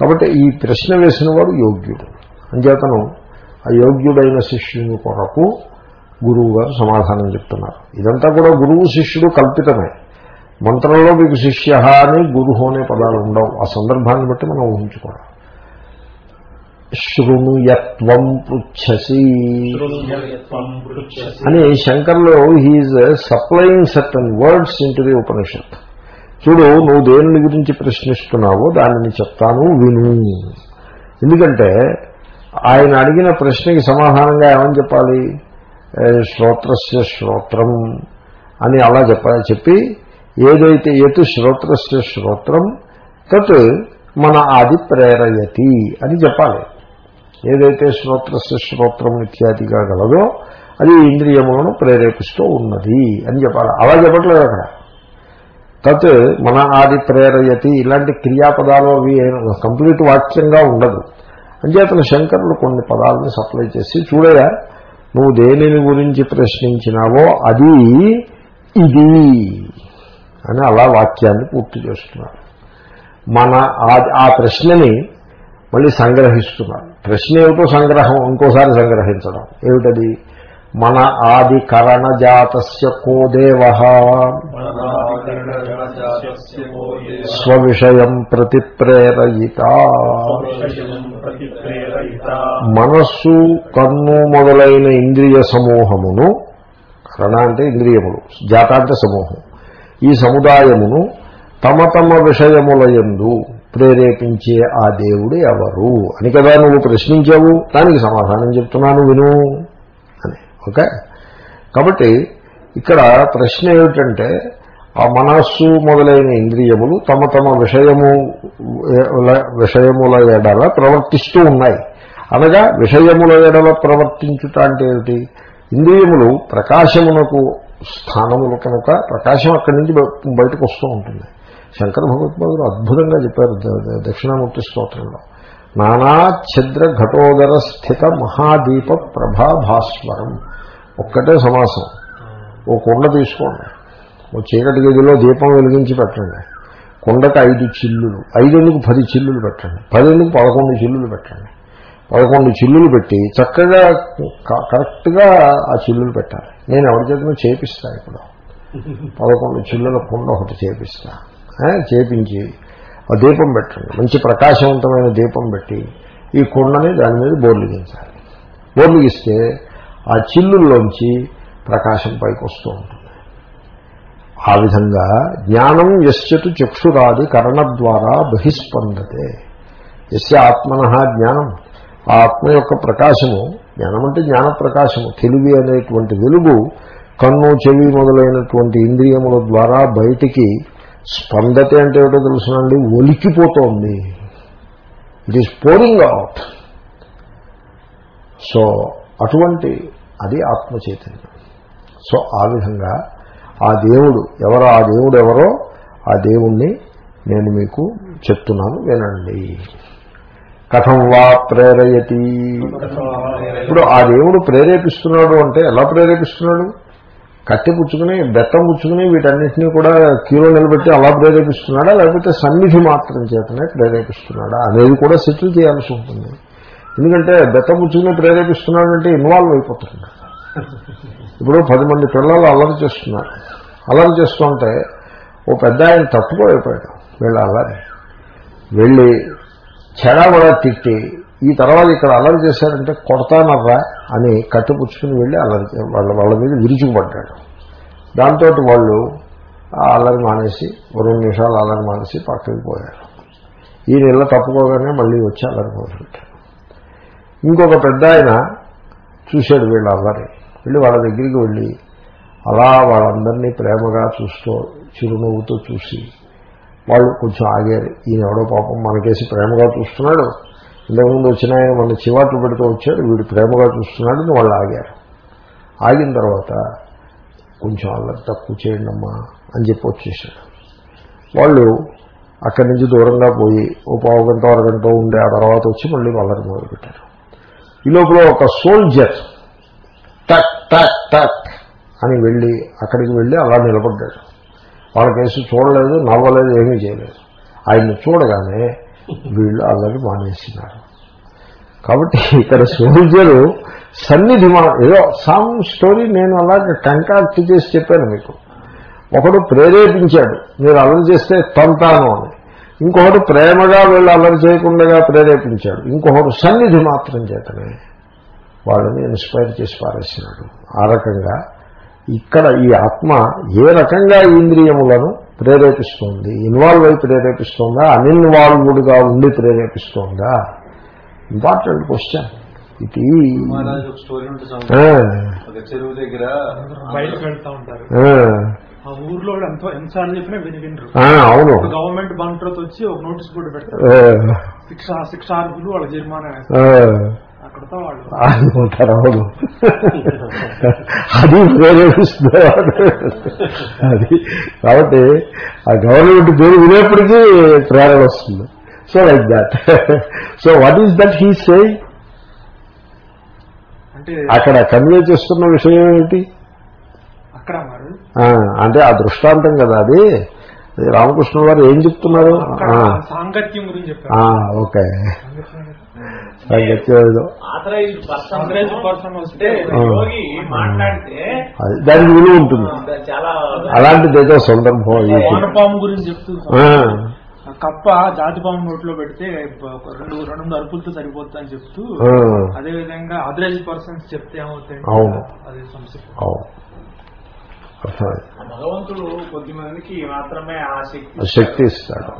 కాబట్టి ఈ ప్రశ్న వేసిన వాడు యోగ్యుడు. అంచేతను ఆ యోగ్యుడైన శిష్యుని కొరకు గురువు గారు సమాధానం చెప్తున్నారు. ఇదంతా కూడా గురువు శిష్యుడు కల్పితమే. మంత్రంలో మీకు శిష్య అని గురువు అనే పదాలు ఉండవు. ఆ సందర్భాన్ని బట్టి మనం ఊహించుకోవడం శృణుయత్వం పృచ్ఛసి. అని శంకర్లో he supplying certain words into the Upanishad చూడు నువ్వు దేని గురించి ప్రశ్నిస్తున్నావో దానిని చెప్తాను విను. ఎందుకంటే ఆయన అడిగిన ప్రశ్నకి సమాధానంగా ఏమని చెప్పాలి? శ్రోత్రస్య శ్రోత్రం అని అలా చెప్ప చెప్పి ఏదైతే ఎటు శ్రోత్రస్య శ్రోత్రం తత్ మన ఆది ప్రేరయతి అని చెప్పాలి. ఏదైతే శ్రోత్రస్య శ్రోత్రం ఇత్యాదిగా గలదో అది ఇంద్రియములను ప్రేరేపిస్తూ ఉన్నది అని చెప్పాలి. అలా చెప్పట్లేదు అక్కడ. తత్ మన ఆది ప్రేరయతి ఇలాంటి క్రియాపదాలు అవి కంప్లీట్ వాక్యంగా ఉండదు. అంచేతను శంకరులు కొన్ని పదాలను సప్లై చేసి చూడగా నువ్వు దేనిని గురించి ప్రశ్నించినావో అది ఇది అని అలా వాక్యాన్ని పూర్తి చేస్తున్నారు. మన ఆ ప్రశ్నని మళ్ళీ సంగ్రహిస్తున్నారు ప్రశ్న ఏమిటో సంగ్రహం ఇంకోసారి సంగ్రహించడం. ఏమిటది? మన ఆది కరణజాతస్య కో దేవ. స్వవిషయం ప్రతి ప్రేరయిత మనస్సు కన్ను మొదలైన ఇంద్రియ సమూహమును కరణ అంటే ఇంద్రియములు జాత అంటే సమూహం ఈ సముదాయమును తమ తమ విషయములయందు ప్రేరేపించే ఆ దేవుడు ఎవరు? అని కదా నువ్వు ప్రశ్నించావు. దానికి సమాధానం చెప్తున్నాను విను. అని. ఓకే? కాబట్టి ఇక్కడ ప్రశ్న ఏమిటంటే ఆ మనస్సు మొదలైన ఇంద్రియములు తమ తమ విషయము విషయముల ఎడల ప్రవర్తిస్తూ ఉన్నాయి. అనగా విషయముల ఎడల ప్రవర్తించుట అంటే ఏమిటి? ఇంద్రియములు ప్రకాశమునకు స్థానములు కనుక ప్రకాశం అక్కడి నుంచి బయటకు వస్తూ ఉంటుంది. శంకర భగవత్పాదులు అద్భుతంగా చెప్పారు దక్షిణామూర్తి స్తోత్రంలో. నానా ఘటోదర స్థిత మహాదీప ప్రభా భాస్వరం ఒక్కటే సమాసం. ఓ కుండ తీసుకోండి. ఓ చీకటి గదిలో దీపం వెలిగించి పెట్టండి. కుండకు ఐదు చిల్లులు. ఐదెందుకు పది చిల్లులు పెట్టండి? పదెందుకు పదకొండు చిల్లులు పెట్టండి? పదకొండు చిల్లులు పెట్టి చక్కగా కరెక్ట్గా ఆ చిల్లులు పెట్టాలి. నేను ఎవరి చేతనో చేపిస్తాను ఇప్పుడు? పదకొండు చిల్లుల కుండ ఒకటి చేపిస్తాను చేపించి ఆ దీపం పెట్టండి. మంచి ప్రకాశవంతమైన దీపం పెట్టి ఈ కుండని దాని మీద బోర్లు గీంచాలి బోర్లు గీస్తే ఆ చిల్లుల్లోంచి ప్రకాశం పైకి వస్తూ ఉంటుంది. ఆ విధంగా జ్ఞానం యశ్చతు చక్షురాది కరణ ద్వారా బహిస్పందతే. ఎస్య ఆత్మన జ్ఞానం. ఆ ఆత్మ యొక్క ప్రకాశము జ్ఞానం అంటే జ్ఞాన ప్రకాశము తెలివి అనేటువంటి వెలుగు కన్ను చెవి మొదలైనటువంటి ఇంద్రియముల ద్వారా బయటికి స్పందతే అంటే ఏమిటో తెలుసునండి ఒలికిపోతోంది. It is pouring out so అటువంటి అది ఆత్మ చైతన్యం సో ఆ విధంగా ఆ దేవుడు ఎవరో ఆ దేవుడు ఎవరో ఆ దేవుణ్ణి నేను మీకు చెప్తున్నాను వినండి. కథం వా ప్రేరయతి. ఇప్పుడు ఆ దేవుడు ప్రేరేపిస్తున్నాడు అంటే ఎలా ప్రేరేపిస్తున్నాడు? కట్టి పుచ్చుకుని బెత్తం పుచ్చుకుని వీటన్నిటినీ కూడా క్యూలో నిలబెట్టి అలా ప్రేరేపిస్తున్నాడా? లేకపోతే సన్నిధి మాత్రం చేతనే ప్రేరేపిస్తున్నాడా? అనేది కూడా సెటిల్ చేయాల్సి ఉంటుంది. ఎందుకంటే బెత్తం పుచ్చుకుని ప్రేరేపిస్తున్నాడంటే ఇన్వాల్వ్ అయిపోతుంది ఇప్పుడు పది మంది పిల్లలు అల్లరి చేస్తున్నారు. అల్లరి చేస్తుంటే ఓ పెద్ద ఆయన తట్టుకోలేకపోయాడు. వీళ్ళ అల్లరి. వెళ్ళి చెడబడా తిట్టి ఈ తర్వాత ఇక్కడ అల్లరి చేశారంటే కొడతానర్రా. అని కట్టుపుచ్చుకుని వెళ్ళి అల్లరి వాళ్ళ వాళ్ళ మీద విరుచుకుపడ్డాడు. దాంతో వాళ్ళు ఆ అల్లరి మానేసి రెండు నిమిషాలు అల్లరి మానేసి పక్కకి పోయారు. ఈ నెల తప్పుకోగానే మళ్ళీ వచ్చి అల్లరి మొదలుపెట్టారు. ఇంకొక పెద్ద ఆయన చూశాడు వీళ్ళ అల్లరి. వెళ్ళి వాళ్ళ దగ్గరికి వెళ్ళి అలా వాళ్ళందరినీ ప్రేమగా చూస్తూ చిరునవ్వుతో చూసి వాళ్ళు కొంచెం ఆగారు. ఈయన ఎవడో పాపం మనకేసి ప్రేమగా చూస్తున్నాడు. ఇంతకుముందు వచ్చిన ఆయన మన చివాట్లు పెడుతూ వచ్చాడు వీడు ప్రేమగా చూస్తున్నాడు వాళ్ళు ఆగారు. ఆగిన తర్వాత కొంచెం అల్లరి తక్కువ చేయండి అమ్మా అని చెప్పి వచ్చేసాడు. వాళ్ళు అక్కడి నుంచి దూరంగా పోయి ఓ పావు గంట అరగంట ఉండే ఆ తర్వాత వచ్చి మళ్ళీ వాళ్ళని మొదలుపెట్టారు. ఈ లోపల ఒక సోల్జర్ టక్ టక్ టక్ అని వెళ్ళి అక్కడికి వెళ్ళి అలా నిలబడ్డాడు. వాళ్ళకేసి చూడలేదు నవ్వలేదు ఏమీ చేయలేదు. ఆయన్ని చూడగానే వీళ్ళు అల్లరి మానేసినారు. కాబట్టి ఇక్కడ సోల్జరు సన్నిధి మా ఏదో సమ్ స్టోరీ నేను అలాగే కంకాక్ట్ చేసి చెప్పాను మీకు. ఒకడు ప్రేరేపించాడు మీరు అల్లరి చేస్తే తంతాను అని. ఇంకొకడు ప్రేమగా వీళ్ళు అల్లరి చేయకుండా ప్రేరేపించాడు ఇంకొకడు సన్నిధి మాత్రం చేతనే వాళ్ళని ఇన్స్పైర్ చేసి పారేసినాడు. ఆ రకంగా ఇక్కడ ఈ ఆత్మ ఏ రకంగా ఇంద్రియములను ప్రేరేపిస్తోంది. ఇన్వాల్వ్ అయి ప్రేరేపిస్తోందా? అన్ఇన్వాల్వ్డ్గా ఉండి ప్రేరేపిస్తోందా? Important question. ఇది చెరువు దగ్గర బయటకు వెళ్తా ఉంటారు. ఆ, ఊర్లో కూడా ఎంతో ఎన్నిసార్లు చెప్పినా విని వినరు ఆ, అవును. గవర్నమెంట్ బంట్రోత్ వచ్చి ఒక నోటీస్ బోర్డు పెడతారు. శిక్ష శిక్ష అర్హులు వాళ్ళ జరిమానా వాళ్ళు అనుకుంటారు. అవును అది ప్రేరేపిస్తున్నారు అది. కాబట్టి ఆ గవర్నమెంట్ పేరు వినేప్పటికీ ప్రేరణ వస్తుంది. So like that. So what is that he say? అంటే అక్కడ కన్వే చేస్తున్న విషయం ఏమిటి? అంటే ఆ దృష్టాంతం కదా అది. రామకృష్ణ వారు ఏం చెప్తున్నారు? సాంగత్యం గురించి ఓకే. దానికి విలువ ఉంటుంది. అలాంటిది ఏదో సందర్భం వానపాము గురించి చెప్తూ కప్ప జాతి పాము నోట్లో పెడితే రెండు రెండు అరుపులతో సరిపోతుంది అని చెప్తూ ఆ, అదే విధంగా అథరైజ్ పర్సన్స్ చెప్తే ఏమవుతాయి అవును. అదే సమస్య భగవంతుడు కొద్ది మందికి మాత్రమే ఆ శక్తి ఇస్తాడు.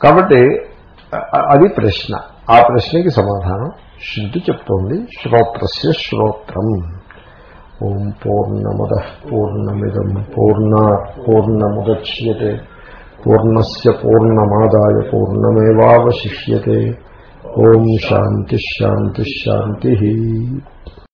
కాబట్టి అది ప్రశ్న. ఆ ప్రశ్నకి సమాధానం శృతి చెప్తోంది. శ్రోత్రస్య శ్రోత్రం. ఓం పూర్ణముద పూర్ణమిదం పూర్ణ పూర్ణముద్యతే. పూర్ణస్ పూర్ణమాదాయ పూర్ణమేవాశిష్యతే ఓం శాంతి శాంతి శాంతి.